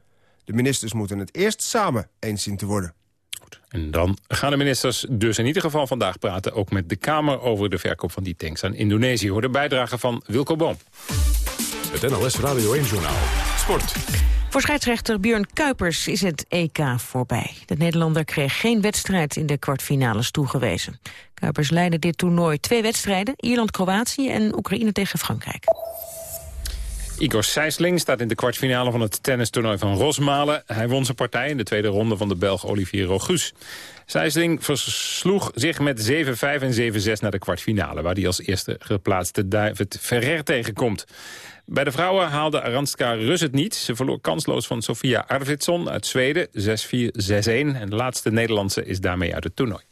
De ministers moeten het eerst samen eens zien te worden. En dan gaan de ministers dus in ieder geval vandaag praten... ook met de Kamer over de verkoop van die tanks aan Indonesië. Hoor de bijdrage van Wilco Boom. Het NLS Radio 1-journaal. Sport. Voor scheidsrechter Björn Kuipers is het EK voorbij. De Nederlander kreeg geen wedstrijd in de kwartfinales toegewezen. Kuipers leidde dit toernooi twee wedstrijden. Ierland-Kroatië en Oekraïne tegen Frankrijk. Igor Sijsling staat in de kwartfinale van het tennistoernooi van Rosmalen. Hij won zijn partij in de tweede ronde van de Belg Olivier Rogus. Sijsling versloeg zich met 7-5 en 7-6 naar de kwartfinale... waar hij als eerste geplaatste David Ferrer tegenkomt. Bij de vrouwen haalde Aranska Rus het niet. Ze verloor kansloos van Sofia Arvidsson uit Zweden, 6-4, 6-1. En de laatste Nederlandse is daarmee uit het toernooi.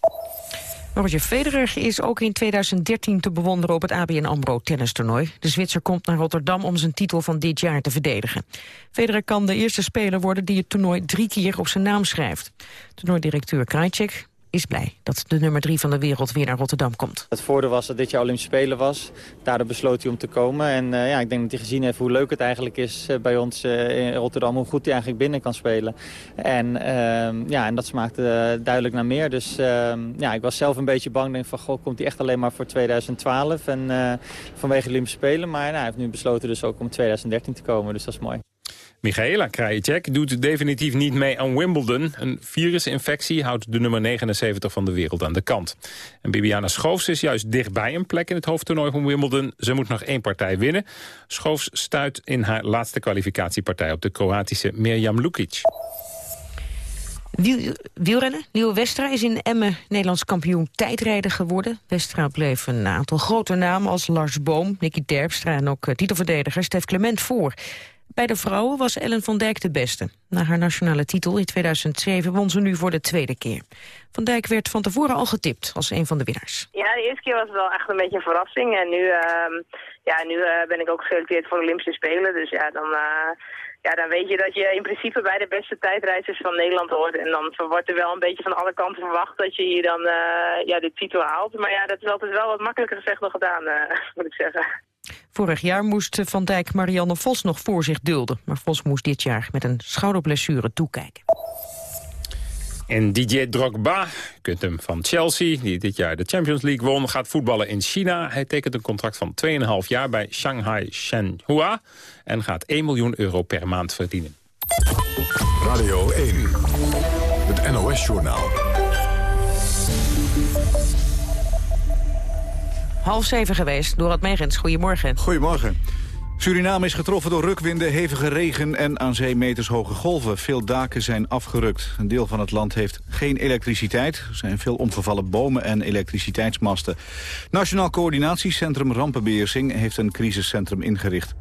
Roger Federer is ook in 2013 te bewonderen op het ABN AMRO tennistoernooi. De Zwitser komt naar Rotterdam om zijn titel van dit jaar te verdedigen. Federer kan de eerste speler worden die het toernooi drie keer op zijn naam schrijft. Toernooidirecteur Krajcek is blij dat de nummer drie van de wereld weer naar Rotterdam komt. Het voordeel was dat dit jaar Olympische Spelen was. Daardoor besloot hij om te komen. En uh, ja, ik denk dat hij gezien heeft hoe leuk het eigenlijk is uh, bij ons uh, in Rotterdam. Hoe goed hij eigenlijk binnen kan spelen. En, ehm, ja, en dat smaakte duidelijk naar meer. Dus ehm, ja, ik was zelf een beetje bang. Denk van, goh, komt hij echt alleen maar voor 2012 en vanwege de Olympische Spelen. Maar nou, hij heeft nu besloten dus ook om 2013 te komen. Dus dat is mooi. Michaela Krajicek doet definitief niet mee aan Wimbledon. Een virusinfectie houdt de nummer 79 van de wereld aan de kant. En Bibiana Schoofs is juist dichtbij een plek in het hoofdtoernooi van Wimbledon. Ze moet nog één partij winnen. Schoofs stuit in haar laatste kwalificatiepartij op de Kroatische Mirjam Lukic. Wiel, wielrennen. Nieuwe Westra is in Emmen Nederlands kampioen tijdrijden geworden. Westra bleef een aantal grote namen als Lars Boom, Nicky Terpstra en ook titelverdediger Stef Clement voor. Bij de vrouwen was Ellen van Dijk de beste. Na haar nationale titel in 2007 won ze nu voor de tweede keer. Van Dijk werd van tevoren al getipt als een van de winnaars. Ja, de eerste keer was het wel echt een beetje een verrassing. En nu, uh, ja, nu uh, ben ik ook geselecteerd voor de Olympische Spelen. Dus ja, dan... Uh, ja, dan weet je dat je in principe bij de beste tijdreizers van Nederland hoort. En dan wordt er wel een beetje van alle kanten verwacht dat je hier dan uh, ja, de titel haalt. Maar ja, dat is altijd wel wat makkelijker gezegd dan gedaan, moet ik zeggen. Vorig jaar moest Van Dijk Marianne Vos nog voor zich dulden. Maar Vos moest dit jaar met een schouderblessure toekijken. En Didier Drogba, u kunt hem van Chelsea, die dit jaar de Champions League won... gaat voetballen in China. Hij tekent een contract van 2,5 jaar bij Shanghai Shenhua... en gaat 1 miljoen euro per maand verdienen. Radio 1, het NOS-journaal. Half zeven geweest, Dorad Megens. Goedemorgen. Goedemorgen. Suriname is getroffen door rukwinden, hevige regen en aan zee meters hoge golven. Veel daken zijn afgerukt. Een deel van het land heeft geen elektriciteit. Er zijn veel omgevallen bomen en elektriciteitsmasten. Nationaal Coördinatiecentrum Rampenbeheersing heeft een crisiscentrum ingericht.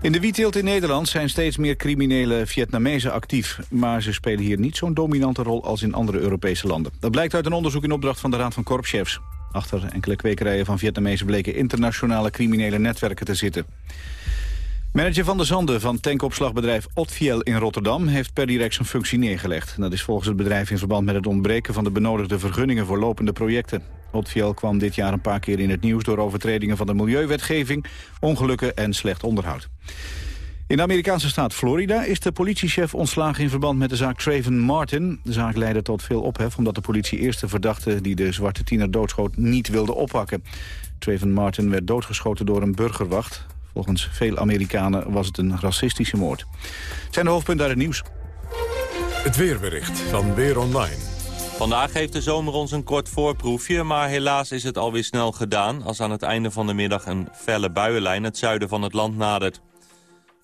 In de wietteelt in Nederland zijn steeds meer criminele Vietnamezen actief. Maar ze spelen hier niet zo'n dominante rol als in andere Europese landen. Dat blijkt uit een onderzoek in opdracht van de Raad van Korpschefs. Achter enkele kwekerijen van Vietnamezen bleken internationale criminele netwerken te zitten. Manager van de Zanden van tankopslagbedrijf Otfiel in Rotterdam... heeft per direct zijn functie neergelegd. Dat is volgens het bedrijf in verband met het ontbreken van de benodigde vergunningen voor lopende projecten. Otfiel kwam dit jaar een paar keer in het nieuws door overtredingen van de milieuwetgeving, ongelukken en slecht onderhoud. In de Amerikaanse staat Florida is de politiechef ontslagen in verband met de zaak Traven Martin. De zaak leidde tot veel ophef omdat de politie eerst de verdachte die de zwarte tiener doodschoot niet wilde oppakken. Traven Martin werd doodgeschoten door een burgerwacht. Volgens veel Amerikanen was het een racistische moord. Het zijn de hoofdpunten uit het nieuws. Het weerbericht van Weer Online. Vandaag heeft de zomer ons een kort voorproefje, maar helaas is het alweer snel gedaan... als aan het einde van de middag een felle buienlijn het zuiden van het land nadert.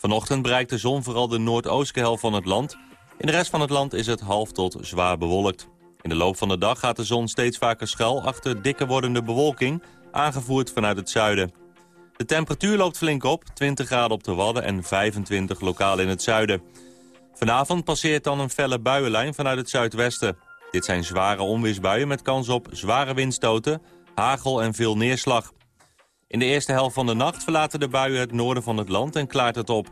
Vanochtend bereikt de zon vooral de noordoostelijke helft van het land. In de rest van het land is het half tot zwaar bewolkt. In de loop van de dag gaat de zon steeds vaker schuil achter dikker wordende bewolking, aangevoerd vanuit het zuiden. De temperatuur loopt flink op, 20 graden op de Wadden en 25 lokaal in het zuiden. Vanavond passeert dan een felle buienlijn vanuit het zuidwesten. Dit zijn zware onweersbuien met kans op zware windstoten, hagel en veel neerslag. In de eerste helft van de nacht verlaten de buien het noorden van het land en klaart het op.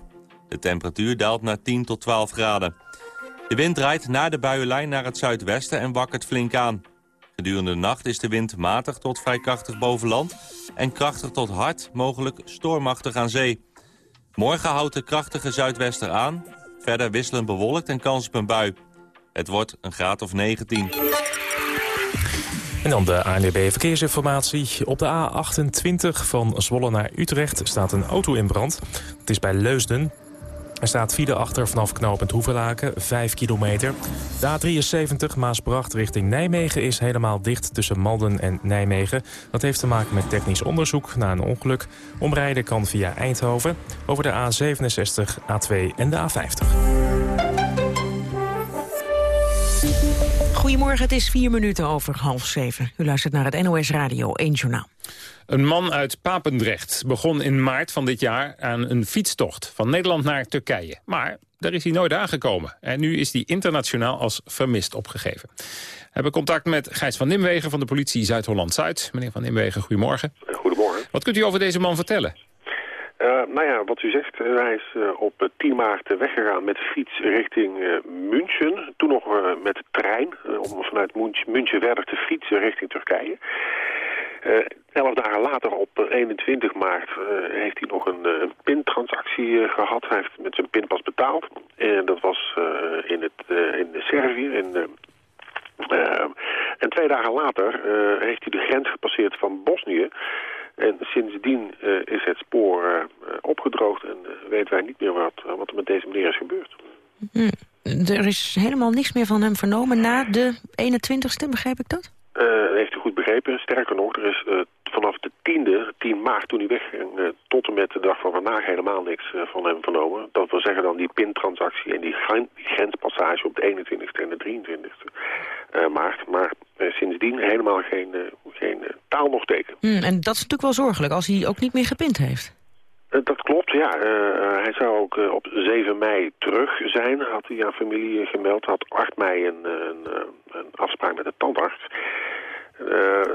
De temperatuur daalt naar 10 tot 12 graden. De wind draait na de buienlijn naar het zuidwesten en wakkert flink aan. Gedurende de nacht is de wind matig tot vrij krachtig boven land... en krachtig tot hard, mogelijk stormachtig aan zee. Morgen houdt de krachtige zuidwester aan. Verder wisselend bewolkt en kans op een bui. Het wordt een graad of 19. En dan de ANWB Verkeersinformatie. Op de A28 van Zwolle naar Utrecht staat een auto in brand. Het is bij Leusden. Er staat file achter vanaf knooppunt Hoevelaken, 5 kilometer. De A73 Maasbracht richting Nijmegen is helemaal dicht tussen Malden en Nijmegen. Dat heeft te maken met technisch onderzoek na een ongeluk. Omrijden kan via Eindhoven over de A67, A2 en de A50. Goedemorgen, het is vier minuten over half zeven. U luistert naar het NOS Radio 1 Journaal. Een man uit Papendrecht begon in maart van dit jaar aan een fietstocht van Nederland naar Turkije. Maar daar is hij nooit aangekomen. En nu is hij internationaal als vermist opgegeven. We hebben contact met Gijs van Nimwegen van de politie Zuid-Holland-Zuid. Meneer van Nimwegen, goedemorgen. Goedemorgen. Wat kunt u over deze man vertellen? Uh, nou ja, wat u zegt, uh, hij is uh, op 10 maart weggegaan met de fiets richting München. Toen nog met de trein, om vanuit München verder te fietsen richting Turkije. elf dagen later, op 21 maart, heeft hij nog een, pintransactie gehad. Hij heeft met zijn pinpas betaald. En dat was in, het, in Servië, en twee dagen later heeft hij de grens gepasseerd van Bosnië en sindsdien uh, is het spoor uh, opgedroogd en uh, weten wij niet meer wat, wat er met deze meneer is gebeurd. Mm. Er is helemaal niks meer van hem vernomen na de 21ste, begrijp ik dat? heeft u goed begrepen. Sterker nog, er is vanaf de 10e, 10 maart toen hij wegging, tot en met de dag van vandaag helemaal niks van hem vernomen. Dat wil zeggen dan die pintransactie en die, grenspassage op de 21ste en de 23ste maart. Maar sindsdien helemaal geen, geen taal nog teken. Mm, en dat is natuurlijk wel zorgelijk als hij ook niet meer gepind heeft. Dat klopt, ja. Uh, hij zou ook uh, op 7 mei terug zijn, had hij aan familie gemeld. Had 8 mei een, een, een afspraak met de tandarts.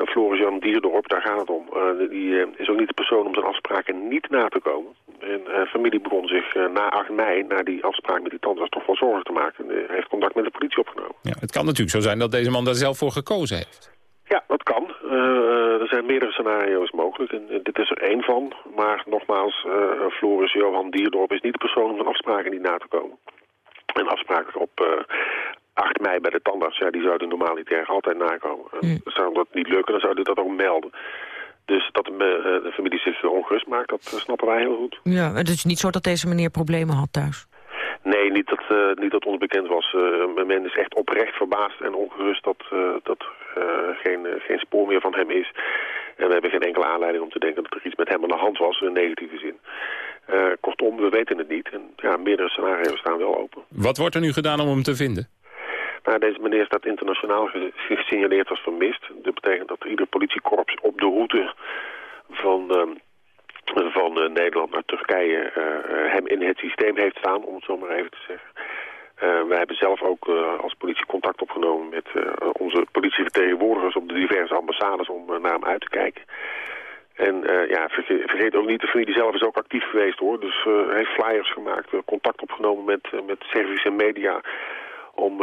Floris-Jan Dierdorp, daar gaat het om. die is ook niet de persoon om zijn afspraken niet na te komen. En familie begon zich na 8 mei, na die afspraak met die tandarts, toch wel zorgen te maken. En heeft contact met de politie opgenomen. Ja, het kan natuurlijk zo zijn dat deze man daar zelf voor gekozen heeft. Ja, dat kan. Uh, er zijn meerdere scenario's mogelijk en uh, dit is er één van. Maar nogmaals, uh, Floris Johan Dierdorp is niet de persoon om van afspraken niet na te komen. En afspraken op 8 mei bij de tandarts, ja, die zouden normaliter altijd nakomen. Mm. Zou dat niet lukken, dan zou hij dat ook melden. Dus dat de, de familie zich ongerust maakt, dat snappen wij heel goed. Ja, het is niet zo dat deze meneer problemen had thuis? Nee, niet dat, uh, niet dat ons bekend was. Uh, men is echt oprecht verbaasd en ongerust dat, uh, dat er geen, geen spoor meer van hem is. En we hebben geen enkele aanleiding om te denken dat er iets met hem aan de hand was, in een negatieve zin. kortom, we weten het niet. En ja, meerdere scenario's staan wel open. Wat wordt er nu gedaan om hem te vinden? Nou, deze meneer staat internationaal gesignaleerd als vermist. Dat betekent dat ieder politiekorps op de route van van uh, Nederland naar Turkije uh, hem in het systeem heeft staan, om het zo maar even te zeggen. Wij hebben zelf ook als politie contact opgenomen met onze politievertegenwoordigers op de diverse ambassades om naar hem uit te kijken. En ja, vergeet, ook niet, de familie zelf is ook actief geweest hoor. Dus heeft flyers gemaakt, contact opgenomen met, met Servische media om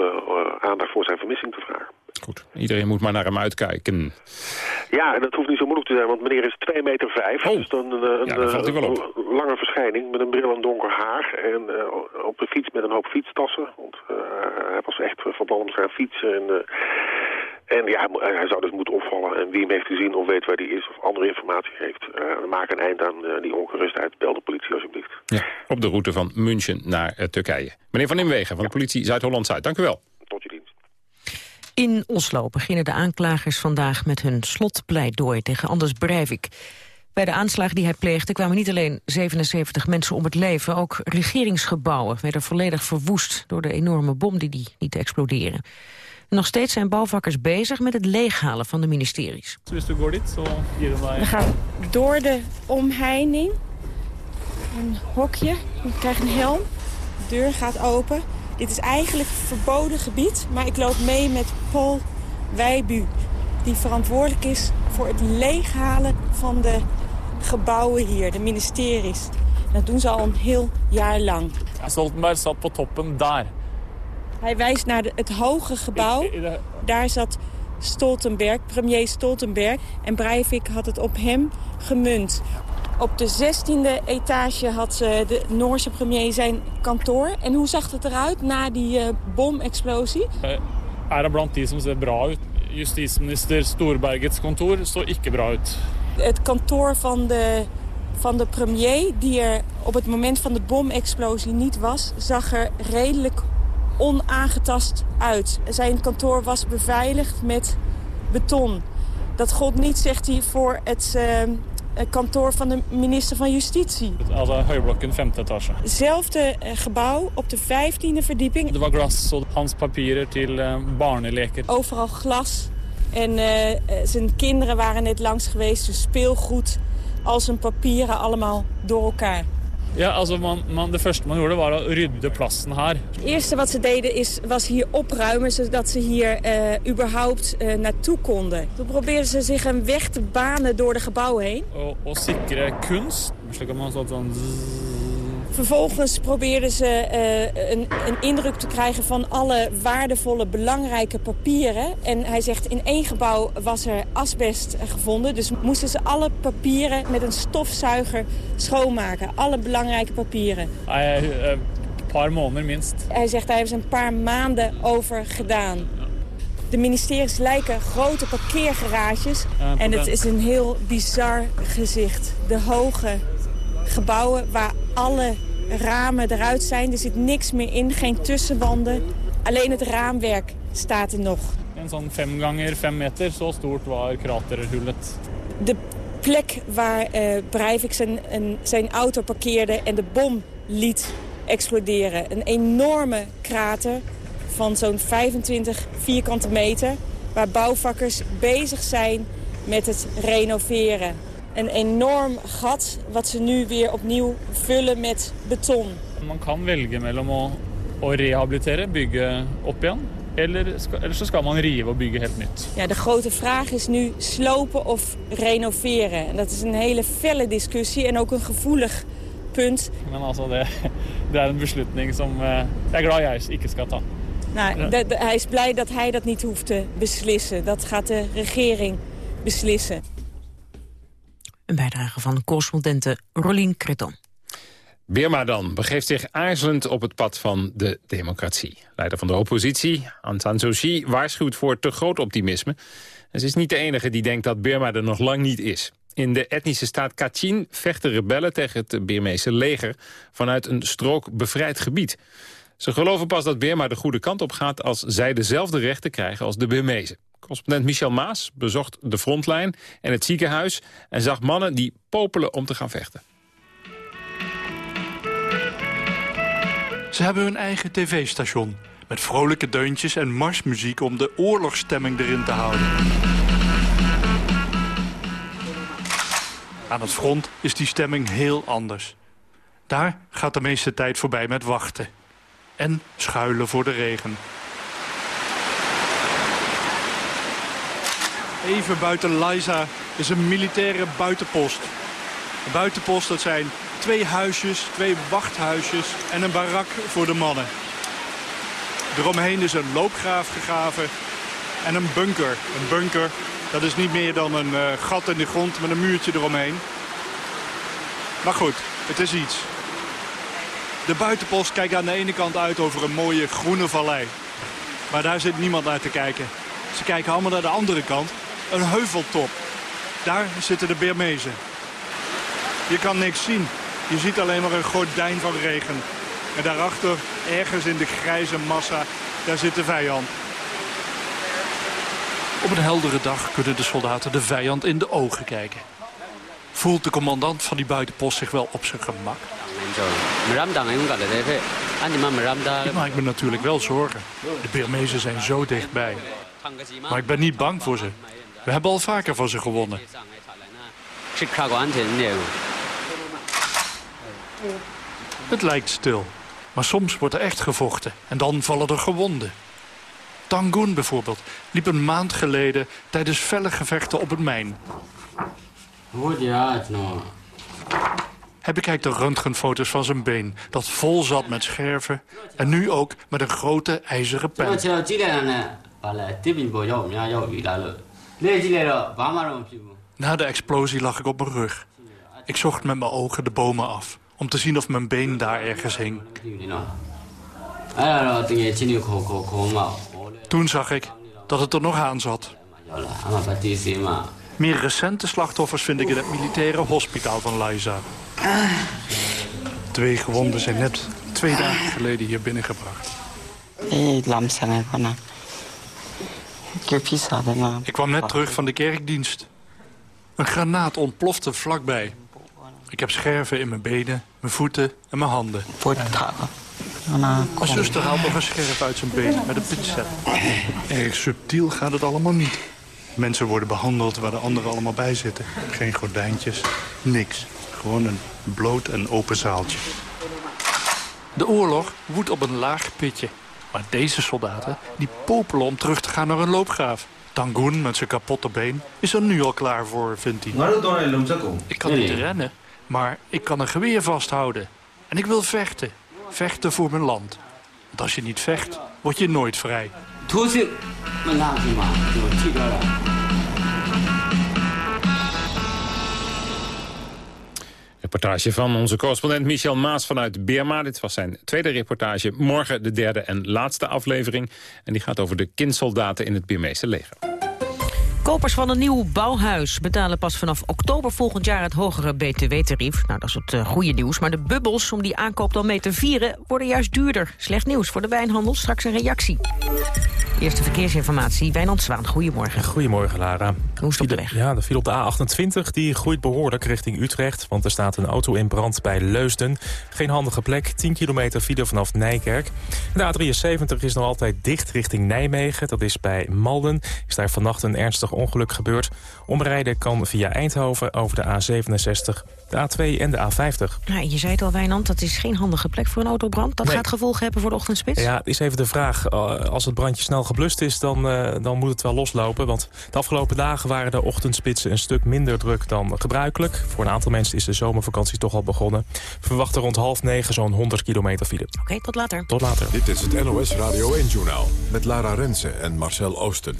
aandacht voor zijn vermissing te vragen. Goed, iedereen moet maar naar hem uitkijken. Ja, en dat hoeft niet zo moeilijk te zijn, want meneer is 2 meter 5. Oh. Dus dan een, een, ja, een lange verschijning met een bril en donker haar. En uh, op de fiets met een hoop fietstassen. Want uh, hij was echt van plan om te gaan fietsen. En, uh, en ja, hij zou dus moeten opvallen. En wie hem heeft gezien of weet waar hij is of andere informatie heeft. we maken een eind aan die ongerustheid. Bel de politie alsjeblieft. Ja, op de route van München naar Turkije. Meneer Van Inwegen van de politie Zuid-Holland-Zuid, dank u wel. Tot je dienst. In Oslo beginnen de aanklagers vandaag met hun slotpleidooi tegen Anders Breivik. Bij de aanslagen die hij pleegde kwamen niet alleen 77 mensen om het leven... ook regeringsgebouwen werden volledig verwoest door de enorme bom die die niet exploderen. Nog steeds zijn bouwvakkers bezig met het leeghalen van de ministeries. We gaan door de omheining. Een hokje, je krijgt een helm. De deur gaat open. Dit is eigenlijk verboden gebied, maar ik loop mee met Paul Wijbu... die verantwoordelijk is voor het leeghalen van de gebouwen hier, de ministeries. Dat doen ze al een heel jaar lang. Stoltenberg zat op toppen daar. Hij wijst naar de, het hoge gebouw. Daar zat Stoltenberg, premier Stoltenberg. En Breivik had het op hem gemunt. Op de 16e etage had de Noorse premier zijn kantoor. En hoe zag het eruit na die uh, bomexplosie? Er er blant die som ser bra. Justisminister Storbergets kantoor så ikke bra ut. Het kantoor van de, van de premier, die er op het moment van de bomexplosie niet was... zag er redelijk onaangetast uit. Zijn kantoor was beveiligd met beton. Dat gold niet, zegt hij, voor het... Uh, kantoor van de minister van Justitie. Etasje. Hetzelfde gebouw op de vijftiende verdieping. Det var glas hans papieren til uh, barneleker. Overal glas. En uh, zijn kinderen waren net langs geweest. Dus speelgoed, al zijn papieren allemaal door elkaar. Ja, altså man, man, Det første man gjorde, var å rydde plassen her. Het eerste wat ze deden is, was hier opruimen, zodat ze hier uh, überhaupt uh, naartoe konden. Toen probeerden ze zich een weg te banen door de gebouwen heen. Og, og sikre kunst. Slik at man sånn Vervolgens probeerden ze uh, een, een, indruk te krijgen van alle waardevolle, belangrijke papieren. En hij zegt, in één gebouw was er asbest gevonden. Dus moesten ze alle papieren met een stofzuiger schoonmaken. Alle belangrijke papieren. Een paar maanden minst. Hij zegt, daar hebben ze een paar maanden over gedaan. De ministeries lijken grote parkeergarages. en het is een heel bizar gezicht. De hoge gebouwen waar alle ramen eruit zijn. Er zit niks meer in, geen tussenwanden. Alleen het raamwerk staat er nog. Een zo'n 5 ganger 5 meter, zo stort was kraterhullet. De plek waar uh, Breivik zijn, een, zijn auto parkeerde en de bom liet exploderen. Een enorme krater van zo'n 25 vierkante meter... waar bouwvakkers bezig zijn met het renoveren een enorm gat wat ze nu weer opnieuw vullen met beton. Man kan velgen mellom å, å rehabiliteren, bygge opp igjen. Eller, eller så skal man rive og bygge helt nytt. Ja, de grote vraag is nu slopen of renoveren. En dat is een hele felle discussie en ook een gevoelig punt. Men altså, det, det er een beslutning som eh, jeg er glad jeg ikke skal ta. Nou, de, de, hij is blij dat hij dat niet hoeft te beslissen. Dat gaat de regering beslissen. Een bijdrage van correspondente Rolien Creton. Birma dan begeeft zich aarzelend op het pad van de democratie. Leider van de oppositie, Aung San Suu Kyi, waarschuwt voor te groot optimisme. En ze is niet de enige die denkt dat Birma er nog lang niet is. In de etnische staat Kachin vechten rebellen tegen het Birmeese leger... vanuit een strook bevrijd gebied. Ze geloven pas dat Birma de goede kant op gaat... als zij dezelfde rechten krijgen als de Birmezen. Correspondent Michel Maas bezocht de frontlijn en het ziekenhuis... en zag mannen die popelen om te gaan vechten. Ze hebben hun eigen tv-station. Met vrolijke deuntjes en marsmuziek om de oorlogsstemming erin te houden. Aan het front is die stemming heel anders. Daar gaat de meeste tijd voorbij met wachten. En schuilen voor de regen. Even buiten Liza is een militaire buitenpost. Een buitenpost, dat zijn twee huisjes, twee wachthuisjes en een barak voor de mannen. Eromheen is een loopgraaf gegraven en een bunker. Een bunker, dat is niet meer dan een uh, gat in de grond met een muurtje eromheen. Maar goed, het is iets. De buitenpost kijkt aan de ene kant uit over een mooie groene vallei. Maar daar zit niemand naar te kijken. Ze kijken allemaal naar de andere kant een heuveltop. Daar zitten de Birmezen. Je kan niks zien. Je ziet alleen maar een gordijn van regen. En daarachter, ergens in de grijze massa, daar zit de vijand. Op een heldere dag kunnen de soldaten de vijand in de ogen kijken. Voelt de commandant van die buitenpost zich wel op zijn gemak? Ik maak me natuurlijk wel zorgen. De Birmezen zijn zo dichtbij. Maar ik ben niet bang voor ze. We hebben al vaker van ze gewonnen. Het lijkt stil, maar soms wordt er echt gevochten en dan vallen er gewonden. Tangoon bijvoorbeeld liep een maand geleden tijdens felle gevechten op het mijn. Hij bekijkt de röntgenfoto's van zijn been, dat vol zat met scherven... en nu ook met een grote ijzeren pen. Na de explosie lag ik op mijn rug. Ik zocht met mijn ogen de bomen af, om te zien of mijn been daar ergens hing. Toen zag ik dat het er nog aan zat. Meer recente slachtoffers vind ik in het militaire hospitaal van Liza. Twee gewonden zijn net twee dagen geleden hier binnengebracht. Ik kwam net terug van de kerkdienst. Een granaat ontplofte vlakbij. Ik heb scherven in mijn benen, mijn voeten en mijn handen. Mijn zuster haalt nog een scherf uit zijn been met een pincet. Erg subtiel gaat het allemaal niet. Mensen worden behandeld waar de anderen allemaal bij zitten. Geen gordijntjes, niks. Gewoon een bloot en open zaaltje. De oorlog woedt op een laag pitje. Maar deze soldaten die popelen om terug te gaan naar hun loopgraaf. Tangoen met zijn kapotte been is er nu al klaar voor, vindt hij. Ik kan niet rennen, maar ik kan een geweer vasthouden. En ik wil vechten. Vechten voor mijn land. Want als je niet vecht, word je nooit vrij. Reportage van onze correspondent Michel Maas vanuit Birma. Dit was zijn tweede reportage. Morgen de derde en laatste aflevering. En die gaat over de kindsoldaten in het Birmeese leger. Kopers van een nieuw bouwhuis betalen pas vanaf oktober volgend jaar het hogere btw-tarief. Nou, dat is het uh, goede nieuws. Maar de bubbels om die aankoop dan mee te vieren worden juist duurder. Slecht nieuws voor de wijnhandel. Straks een reactie. Eerste verkeersinformatie, Wijnand Zwaan. Goedemorgen. Goedemorgen, Lara. Hoe op de weg? Ja, de viel op de A28. Die groeit behoorlijk richting Utrecht. Want er staat een auto in brand bij Leusden. Geen handige plek. 10 kilometer file vanaf Nijkerk. De A73 is nog altijd dicht richting Nijmegen. Dat is bij Malden. Is daar vannacht een ernstig ongeluk gebeurd. Omrijden kan via Eindhoven over de A67, de A2 en de A50. Ja, je zei het al, Wijnand, dat is geen handige plek voor een autobrand. Dat Nee. gaat gevolgen hebben voor de ochtendspits? Ja, is even de vraag. Uh, als het brandje snel geblust is, dan, uh, dan moet het wel loslopen. Want de afgelopen dagen waren de ochtendspitsen een stuk minder druk dan gebruikelijk. Voor een aantal mensen is de zomervakantie toch al begonnen. We verwachten rond half negen zo'n 100 kilometer file. Oké, tot later. Tot later. Dit is het NOS Radio 1-journaal met Lara Rensen en Marcel Oosten.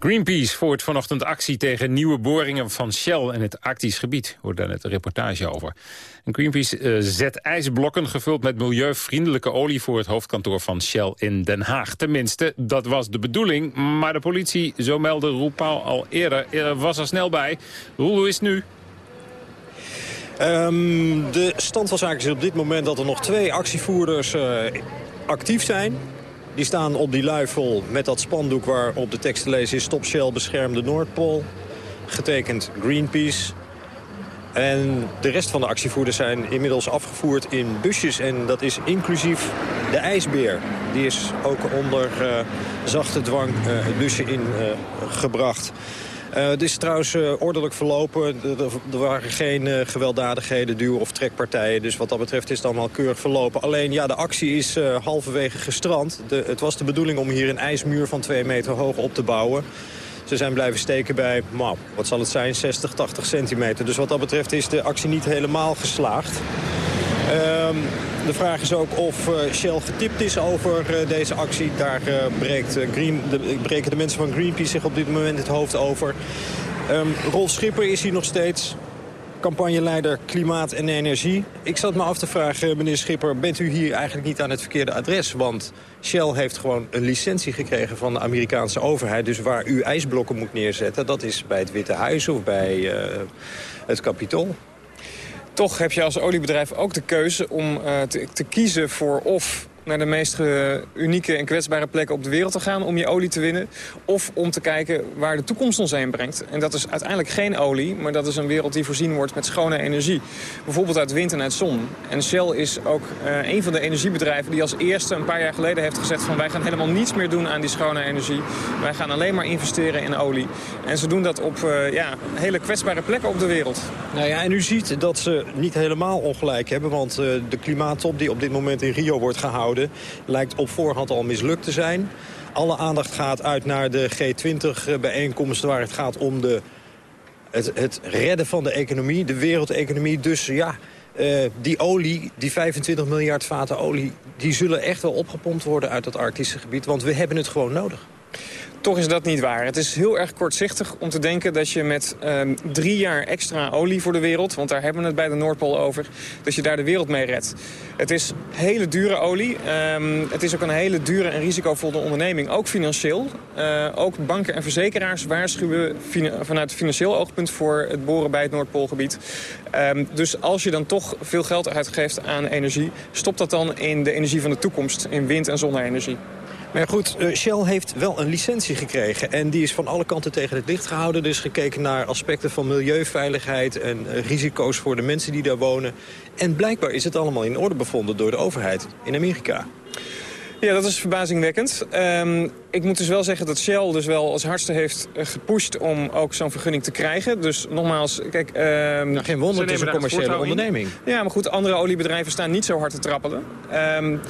Greenpeace voert vanochtend actie tegen nieuwe boringen van Shell in het Arctisch gebied. Hoor daar net een reportage over. En Greenpeace uh, zet ijsblokken gevuld met milieuvriendelijke olie voor het hoofdkantoor van Shell in Den Haag. Tenminste, dat was de bedoeling. Maar de politie, zo meldde Roel Pauw al eerder, uh, was er snel bij. Roel, hoe is het nu? Um, de stand van zaken is op dit moment dat er nog twee actievoerders uh, actief zijn. Die staan op die luifel met dat spandoek waarop de tekst te lezen is... Stop Shell, bescherm de Noordpool. Getekend Greenpeace. En de rest van de actievoerders zijn inmiddels afgevoerd in busjes. En dat is inclusief de ijsbeer. Die is ook onder uh, zachte dwang uh, het busje ingebracht. Uh, het is trouwens uh, ordelijk verlopen. Er, waren geen uh, gewelddadigheden, duw- of trekpartijen. Dus wat dat betreft is het allemaal keurig verlopen. Alleen, ja, de actie is halverwege gestrand. De, het was de bedoeling om hier een ijsmuur van twee meter hoog op te bouwen. Ze zijn blijven steken bij, wat zal het zijn, 60, 80 centimeter. Dus wat dat betreft is de actie niet helemaal geslaagd. Um, de vraag is ook of uh, Shell getipt is over uh, deze actie. Daar uh, breekt, Green, de, breken de mensen van Greenpeace zich op dit moment het hoofd over. Um, Rolf Schipper is hier nog steeds campagneleider Klimaat en Energie. Ik zat me af te vragen, meneer Schipper, bent u hier eigenlijk niet aan het verkeerde adres? Want Shell heeft gewoon een licentie gekregen van de Amerikaanse overheid. Dus waar u ijsblokken moet neerzetten, dat is bij het Witte Huis of bij het Capitool. Toch heb je als oliebedrijf ook de keuze om uh, te, te, kiezen voor of naar de meest uh, unieke en kwetsbare plekken op de wereld te gaan om je olie te winnen. Of om te kijken waar de toekomst ons heen brengt. En dat is uiteindelijk geen olie, maar dat is een wereld die voorzien wordt met schone energie. Bijvoorbeeld uit wind en uit zon. En Shell is ook uh, een van de energiebedrijven die als eerste een paar jaar geleden heeft gezegd van wij gaan helemaal niets meer doen aan die schone energie. Wij gaan alleen maar investeren in olie. En ze doen dat op uh, ja, hele kwetsbare plekken op de wereld. Nou ja, en u ziet dat ze niet helemaal ongelijk hebben, want de klimaattop die op dit moment in Rio wordt gehouden lijkt op voorhand al mislukt te zijn. Alle aandacht gaat uit naar de G20-bijeenkomst waar het gaat om de, het, redden van de economie, de wereldeconomie. Dus ja, uh, die olie, die 25 miljard vaten olie... die zullen echt wel opgepompt worden uit het Arctische gebied. Want we hebben het gewoon nodig. Toch is dat niet waar. Het is heel erg kortzichtig om te denken dat je met um, drie jaar extra olie voor de wereld... want daar hebben we het bij de Noordpool over... dat je daar de wereld mee redt. Het is hele dure olie. Um, het is ook een hele dure en risicovolle onderneming, ook financieel. Uh, ook banken en verzekeraars waarschuwen vanuit financieel oogpunt... voor het boren bij het Noordpoolgebied. Um, dus als je dan toch veel geld uitgeeft aan energie... stop dat dan in de energie van de toekomst, in wind- en zonne-energie. Maar goed, uh, Shell heeft wel een licentie gekregen. En die is van alle kanten tegen het licht gehouden. Er is gekeken naar aspecten van milieuveiligheid en uh, risico's voor de mensen die daar wonen. En blijkbaar is het allemaal in orde bevonden door de overheid in Amerika. Ja, dat is verbazingwekkend. Ehm, ik moet dus wel zeggen dat Shell dus wel als hardste heeft eh, gepusht om ook zo'n vergunning te krijgen. Dus nogmaals, kijk... Um, nou, geen wonder, het is een commerciële onderneming. Ja, maar goed, andere oliebedrijven staan niet zo hard te trappelen. Um,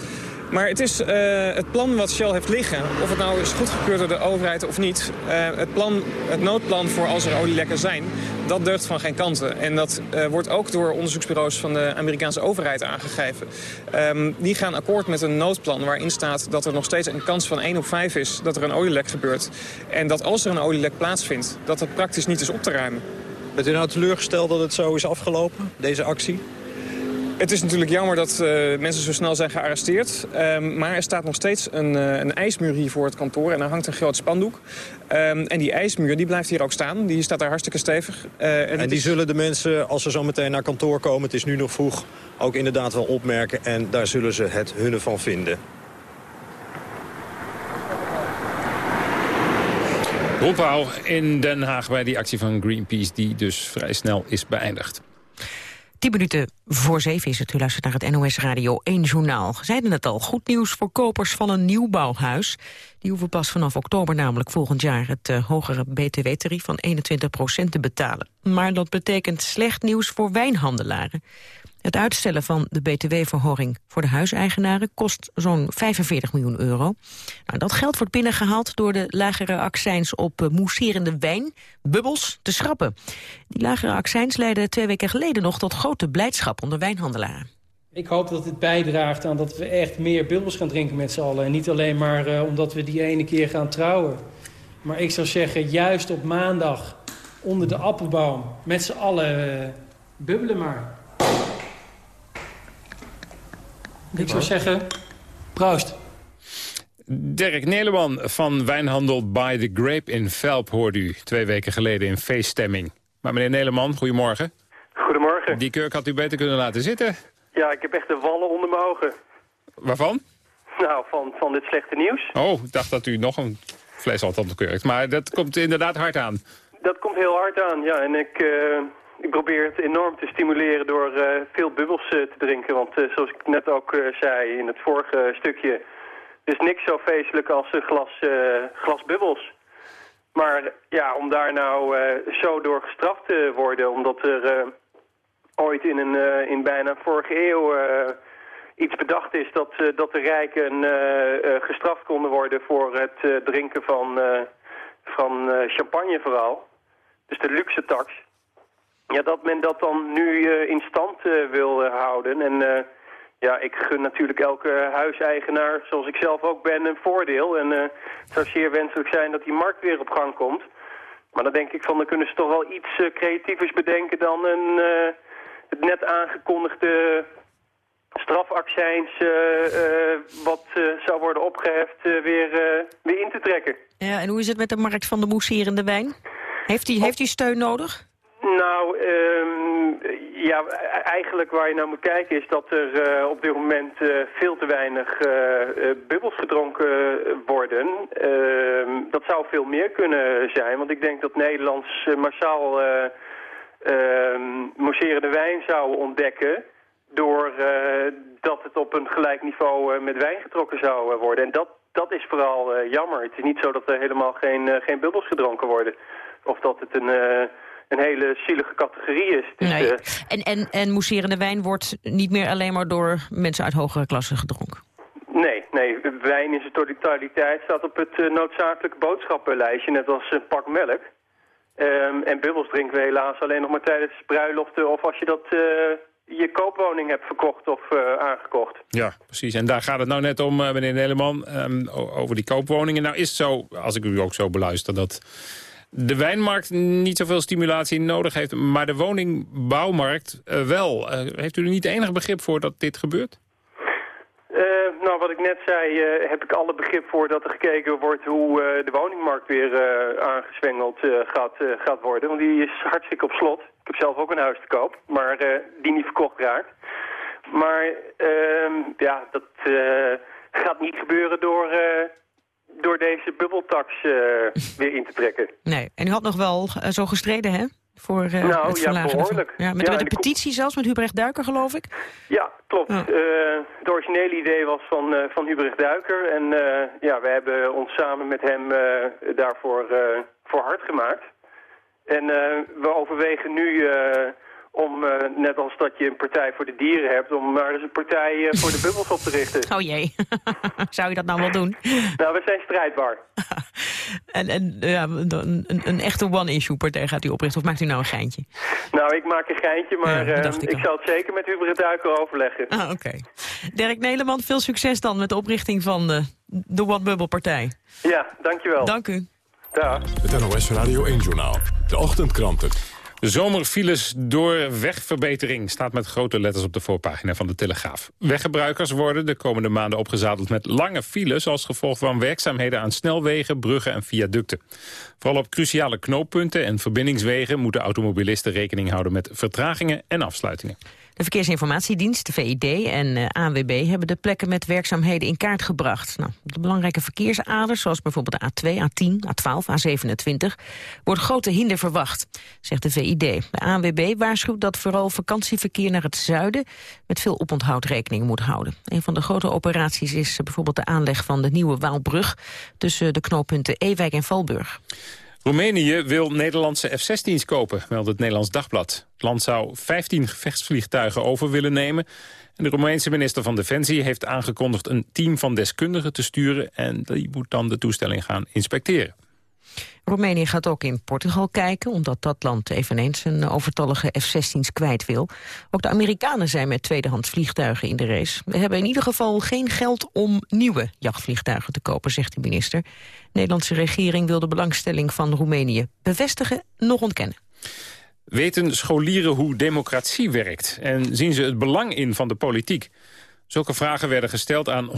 maar het is uh, het plan wat Shell heeft liggen, of het nou is goedgekeurd door de overheid of niet. Uh, het, plan, het noodplan voor als er olielekken zijn, dat deugt van geen kanten. En dat uh, wordt ook door onderzoeksbureaus van de Amerikaanse overheid aangegeven. Um, die gaan akkoord met een noodplan waarin staat dat er nog steeds een kans van 1 op 5 is dat er een olielek gebeurt. En dat als er een olielek plaatsvindt, dat het praktisch niet is op te ruimen. Bent u nou teleurgesteld dat het zo is afgelopen, deze actie? Het is natuurlijk jammer dat uh, mensen zo snel zijn gearresteerd. Um, maar er staat nog steeds een, uh, een, ijsmuur hier voor het kantoor. En er hangt een groot spandoek. Um, en die ijsmuur die blijft hier ook staan. Die staat daar hartstikke stevig. Uh, en, en die is... zullen de mensen, als ze zo meteen naar kantoor komen... het is nu nog vroeg, ook inderdaad wel opmerken. En daar zullen ze het hunne van vinden. Roepau in Den Haag bij die actie van Greenpeace... die dus vrij snel is beëindigd. 10 minuten voor zeven is het. U naar het NOS Radio 1 Journaal. Zeiden het al, goed nieuws voor kopers van een nieuwbouwhuis. Die hoeven pas vanaf oktober namelijk volgend jaar... het uh, hogere btw-tarief van 21% te betalen. Maar dat betekent slecht nieuws voor wijnhandelaren. Het uitstellen van de btw-verhoging voor de huiseigenaren kost zo'n 45 miljoen euro. Nou, dat geld wordt binnengehaald door de lagere accijns op uh, mousserende wijn, bubbels, te schrappen. Die lagere accijns leidden twee weken geleden nog tot grote blijdschap onder wijnhandelaren. Ik hoop dat dit bijdraagt aan dat we echt meer bubbels gaan drinken met z'n allen. En niet alleen maar uh, omdat we die ene keer gaan trouwen. Maar ik zou zeggen, juist op maandag onder de appelboom met z'n allen uh, bubbelen maar. Ik zou zeggen, proost. Dirk Neleman van wijnhandel By the Grape in Velp hoorde u twee weken geleden in feeststemming. Maar meneer Neleman, goedemorgen. Goedemorgen. Die kurk had u beter kunnen laten zitten. Ja, ik heb echt de wallen onder mijn ogen. Waarvan? Nou, van, van dit slechte nieuws. Oh, ik dacht dat u nog een fles had ontkurkt. Maar dat komt inderdaad hard aan. Dat komt heel hard aan, ja. En ik... Uh ik probeer het enorm te stimuleren door uh, veel bubbels uh, te drinken. Want uh, zoals ik net ook zei in het vorige stukje... is niks zo feestelijk als een glas, glas bubbels. Maar ja, om daar nou zo door gestraft te worden... omdat er ooit in, een, in bijna vorige eeuw iets bedacht is... dat, dat de rijken gestraft konden worden voor het drinken van, van champagne vooral. Dus de luxe tax... Ja, dat men dat dan nu uh, in stand uh, wil uh, houden. En ja, ik gun natuurlijk elke huiseigenaar, zoals ik zelf ook ben, een voordeel. En het zou zeer wenselijk zijn dat die markt weer op gang komt. Maar dan denk ik van, dan kunnen ze toch wel iets creatievers bedenken dan een, het net aangekondigde strafaccijns wat zou worden opgeheft weer, weer in te trekken. Ja, en hoe is het met de markt van de mousserende wijn? Heeft hij heeft die steun nodig? Nou, um, ja, eigenlijk waar je naar moet kijken is dat er uh, op dit moment uh, veel te weinig uh, bubbels gedronken worden. Ehm, dat zou veel meer kunnen zijn, want ik denk dat Nederlands massaal ehm, mousserende wijn zou ontdekken... doordat het op een gelijk niveau met wijn getrokken zou worden. En dat, dat is vooral jammer. Het is niet zo dat er helemaal geen, geen bubbels gedronken worden. Of dat het een een hele zielige categorie is. Dus, nee. en, en, en mousserende wijn wordt niet meer alleen maar door mensen uit hogere klassen gedronken? Nee, nee. Wijn in zijn totaliteit staat op het uh, noodzakelijke boodschappenlijstje, net als een pak melk. Um, en bubbels drinken we helaas alleen nog maar tijdens bruiloften of als je dat... Uh, je koopwoning hebt verkocht of uh, aangekocht. Ja, precies. En daar gaat het nou net om, meneer Neleman, um, over die koopwoningen. Nou is het zo, als ik u ook zo beluister, dat de wijnmarkt niet zoveel stimulatie nodig heeft... maar de woningbouwmarkt uh, wel. Uh, heeft u er niet enig begrip voor dat dit gebeurt? Uh, nou, wat ik net zei, heb ik alle begrip voor dat er gekeken wordt hoe de woningmarkt weer aangezwengeld gaat, gaat worden. Want die is hartstikke op slot. Ik heb zelf ook een huis te koop, maar die niet verkocht raakt. Maar ehm, ja, dat gaat niet gebeuren door door deze bubbeltax uh, weer in te trekken. Nee, en u had nog wel uh, zo gestreden, hè? Voor uh, nou, het ja, behoorlijk. Ja, met, ja, met een petitie zelfs, met Hubrecht Duiker, geloof ik? Ja, klopt. Eh, het originele idee was van, eh, van Hubert Duiker. En eh, ja, we hebben ons samen met hem eh, daarvoor eh, voor hard gemaakt. En eh, we overwegen nu eh, om, eh, net als dat je een partij voor de dieren hebt... om maar eens een partij eh, voor de bubbels op te richten. Oh jee, zou je dat nou wel doen? Nou, we zijn strijdbaar. En, en ja, een, een, een echte one-issue partij gaat u oprichten, of maakt u nou een geintje? Nou, ik maak een geintje, maar Ja, eh, dacht ik ik, al. zal het zeker met Hubert Duiker overleggen. Ah, oké. Dirk Nederman, veel succes dan met de oprichting van eh, de One Bubble Partij. Ja, dankjewel. Dank u. Dag. Het NOS Radio 1-journaal. De ochtendkranten. Zomerfiles door wegverbetering staat met grote letters op de voorpagina van de Telegraaf. Weggebruikers worden de komende maanden opgezadeld met lange files... als gevolg van werkzaamheden aan snelwegen, bruggen en viaducten. Vooral op cruciale knooppunten en verbindingswegen... moeten automobilisten rekening houden met vertragingen en afsluitingen. De Verkeersinformatiedienst, de VID en eh, ANWB hebben de plekken met werkzaamheden in kaart gebracht. Nou, de belangrijke verkeersaders, zoals bijvoorbeeld de A2, A10, A12, A27, wordt grote hinder verwacht, zegt de VID. De ANWB waarschuwt dat vooral vakantieverkeer naar het zuiden met veel oponthoud rekening moet houden. Een van de grote operaties is eh, bijvoorbeeld de aanleg van de nieuwe Waalbrug tussen de knooppunten Ewijk en Valburg. Roemenië wil Nederlandse F-16's kopen, meldt het Nederlands Dagblad. Het land zou 15 gevechtsvliegtuigen over willen nemen. En de Roemeense minister van Defensie heeft aangekondigd... een team van deskundigen te sturen... en die moet dan de toestelling gaan inspecteren. Roemenië gaat ook in Portugal kijken, omdat dat land eveneens een overtollige F-16's kwijt wil. Ook de Amerikanen zijn met tweedehands vliegtuigen in de race. We hebben in ieder geval geen geld om nieuwe jachtvliegtuigen te kopen, zegt de minister. De Nederlandse regering wil de belangstelling van Roemenië bevestigen, nog ontkennen. Weten scholieren hoe democratie werkt? En zien ze het belang in van de politiek? Zulke vragen werden gesteld aan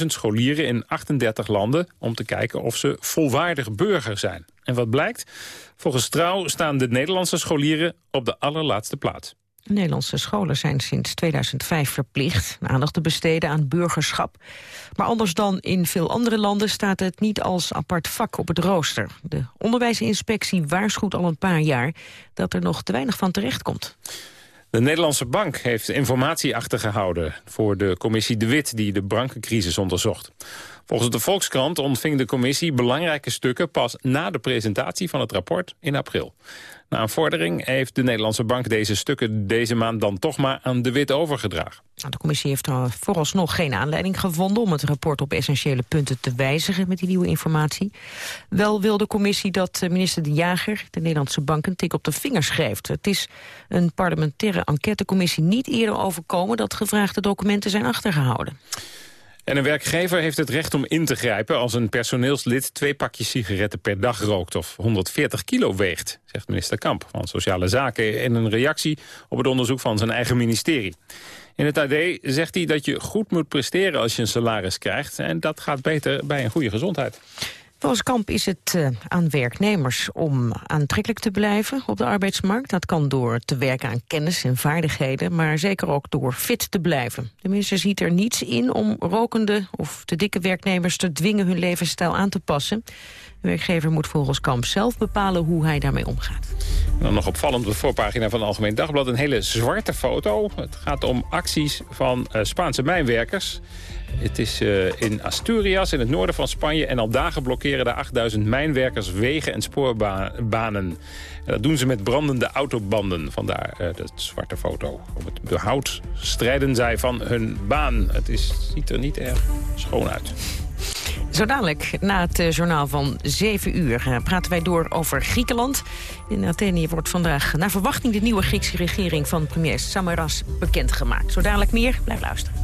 140.000 scholieren in 38 landen... om te kijken of ze volwaardig burger zijn. En wat blijkt? Volgens Trouw staan de Nederlandse scholieren op de allerlaatste plaats. Nederlandse scholen zijn sinds 2005 verplicht aandacht te besteden aan burgerschap. Maar anders dan in veel andere landen staat het niet als apart vak op het rooster. De onderwijsinspectie waarschuwt al een paar jaar dat er nog te weinig van terecht komt. De Nederlandse Bank heeft informatie achtergehouden voor de commissie De Wit die de bankencrisis onderzocht. Volgens de Volkskrant ontving de commissie belangrijke stukken pas na de presentatie van het rapport in april. Na een vordering heeft de Nederlandse Bank deze stukken deze maand dan toch maar aan De Wit overgedragen. Nou, De commissie heeft vooralsnog geen aanleiding gevonden om het rapport op essentiële punten te wijzigen met die nieuwe informatie. Wel wil de commissie dat eh, minister De Jager de Nederlandse bank een tik op de vingers geeft. Het is een parlementaire enquêtecommissie niet eerder overkomen dat gevraagde documenten zijn achtergehouden. En een werkgever heeft het recht om in te grijpen als een personeelslid twee pakjes sigaretten per dag rookt of 140 kilo weegt, zegt minister Kamp van Sociale Zaken in een reactie op het onderzoek van zijn eigen ministerie. In het AD zegt hij dat je goed moet presteren als je een salaris krijgt en dat gaat beter bij een goede gezondheid. Volgens Kamp is het uh, aan werknemers om aantrekkelijk te blijven op de arbeidsmarkt. Dat kan door te werken aan kennis en vaardigheden, maar zeker ook door fit te blijven. De minister ziet er niets in om rokende of te dikke werknemers te dwingen hun levensstijl aan te passen. De werkgever moet volgens Kamp zelf bepalen hoe hij daarmee omgaat. Dan nog opvallend op de voorpagina van het Algemeen Dagblad een hele zwarte foto. Het gaat om acties van uh, Spaanse mijnwerkers. Het is uh, in Asturias, in het noorden van Spanje. En al dagen blokkeren de 8000 mijnwerkers wegen en spoorbanen. En dat doen ze met brandende autobanden. Vandaar uh, de zwarte foto. Op het behoud strijden zij van hun baan. Het is, ziet er niet erg schoon uit. Zo dadelijk, na het uh, journaal van 7 uur, praten wij door over Griekenland. In Athene wordt vandaag naar verwachting de nieuwe Griekse regering van premier Samaras bekendgemaakt. Zo dadelijk meer, blijf luisteren.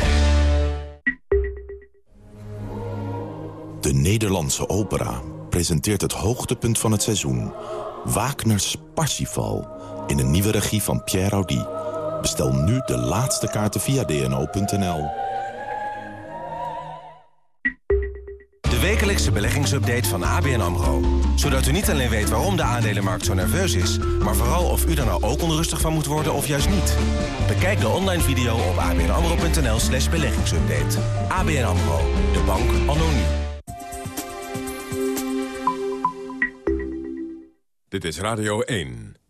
De Nederlandse opera presenteert het hoogtepunt van het seizoen. Wagner's Parsifal in een nieuwe regie van Pierre Audi. Bestel nu de laatste kaarten via dno.nl. De wekelijkse beleggingsupdate van ABN AMRO. Zodat u niet alleen weet waarom de aandelenmarkt zo nerveus is... maar vooral of u er nou ook onrustig van moet worden of juist niet. Bekijk de online video op abnamro.nl slash beleggingsupdate. ABN AMRO, de bank anno Dit is Radio 1.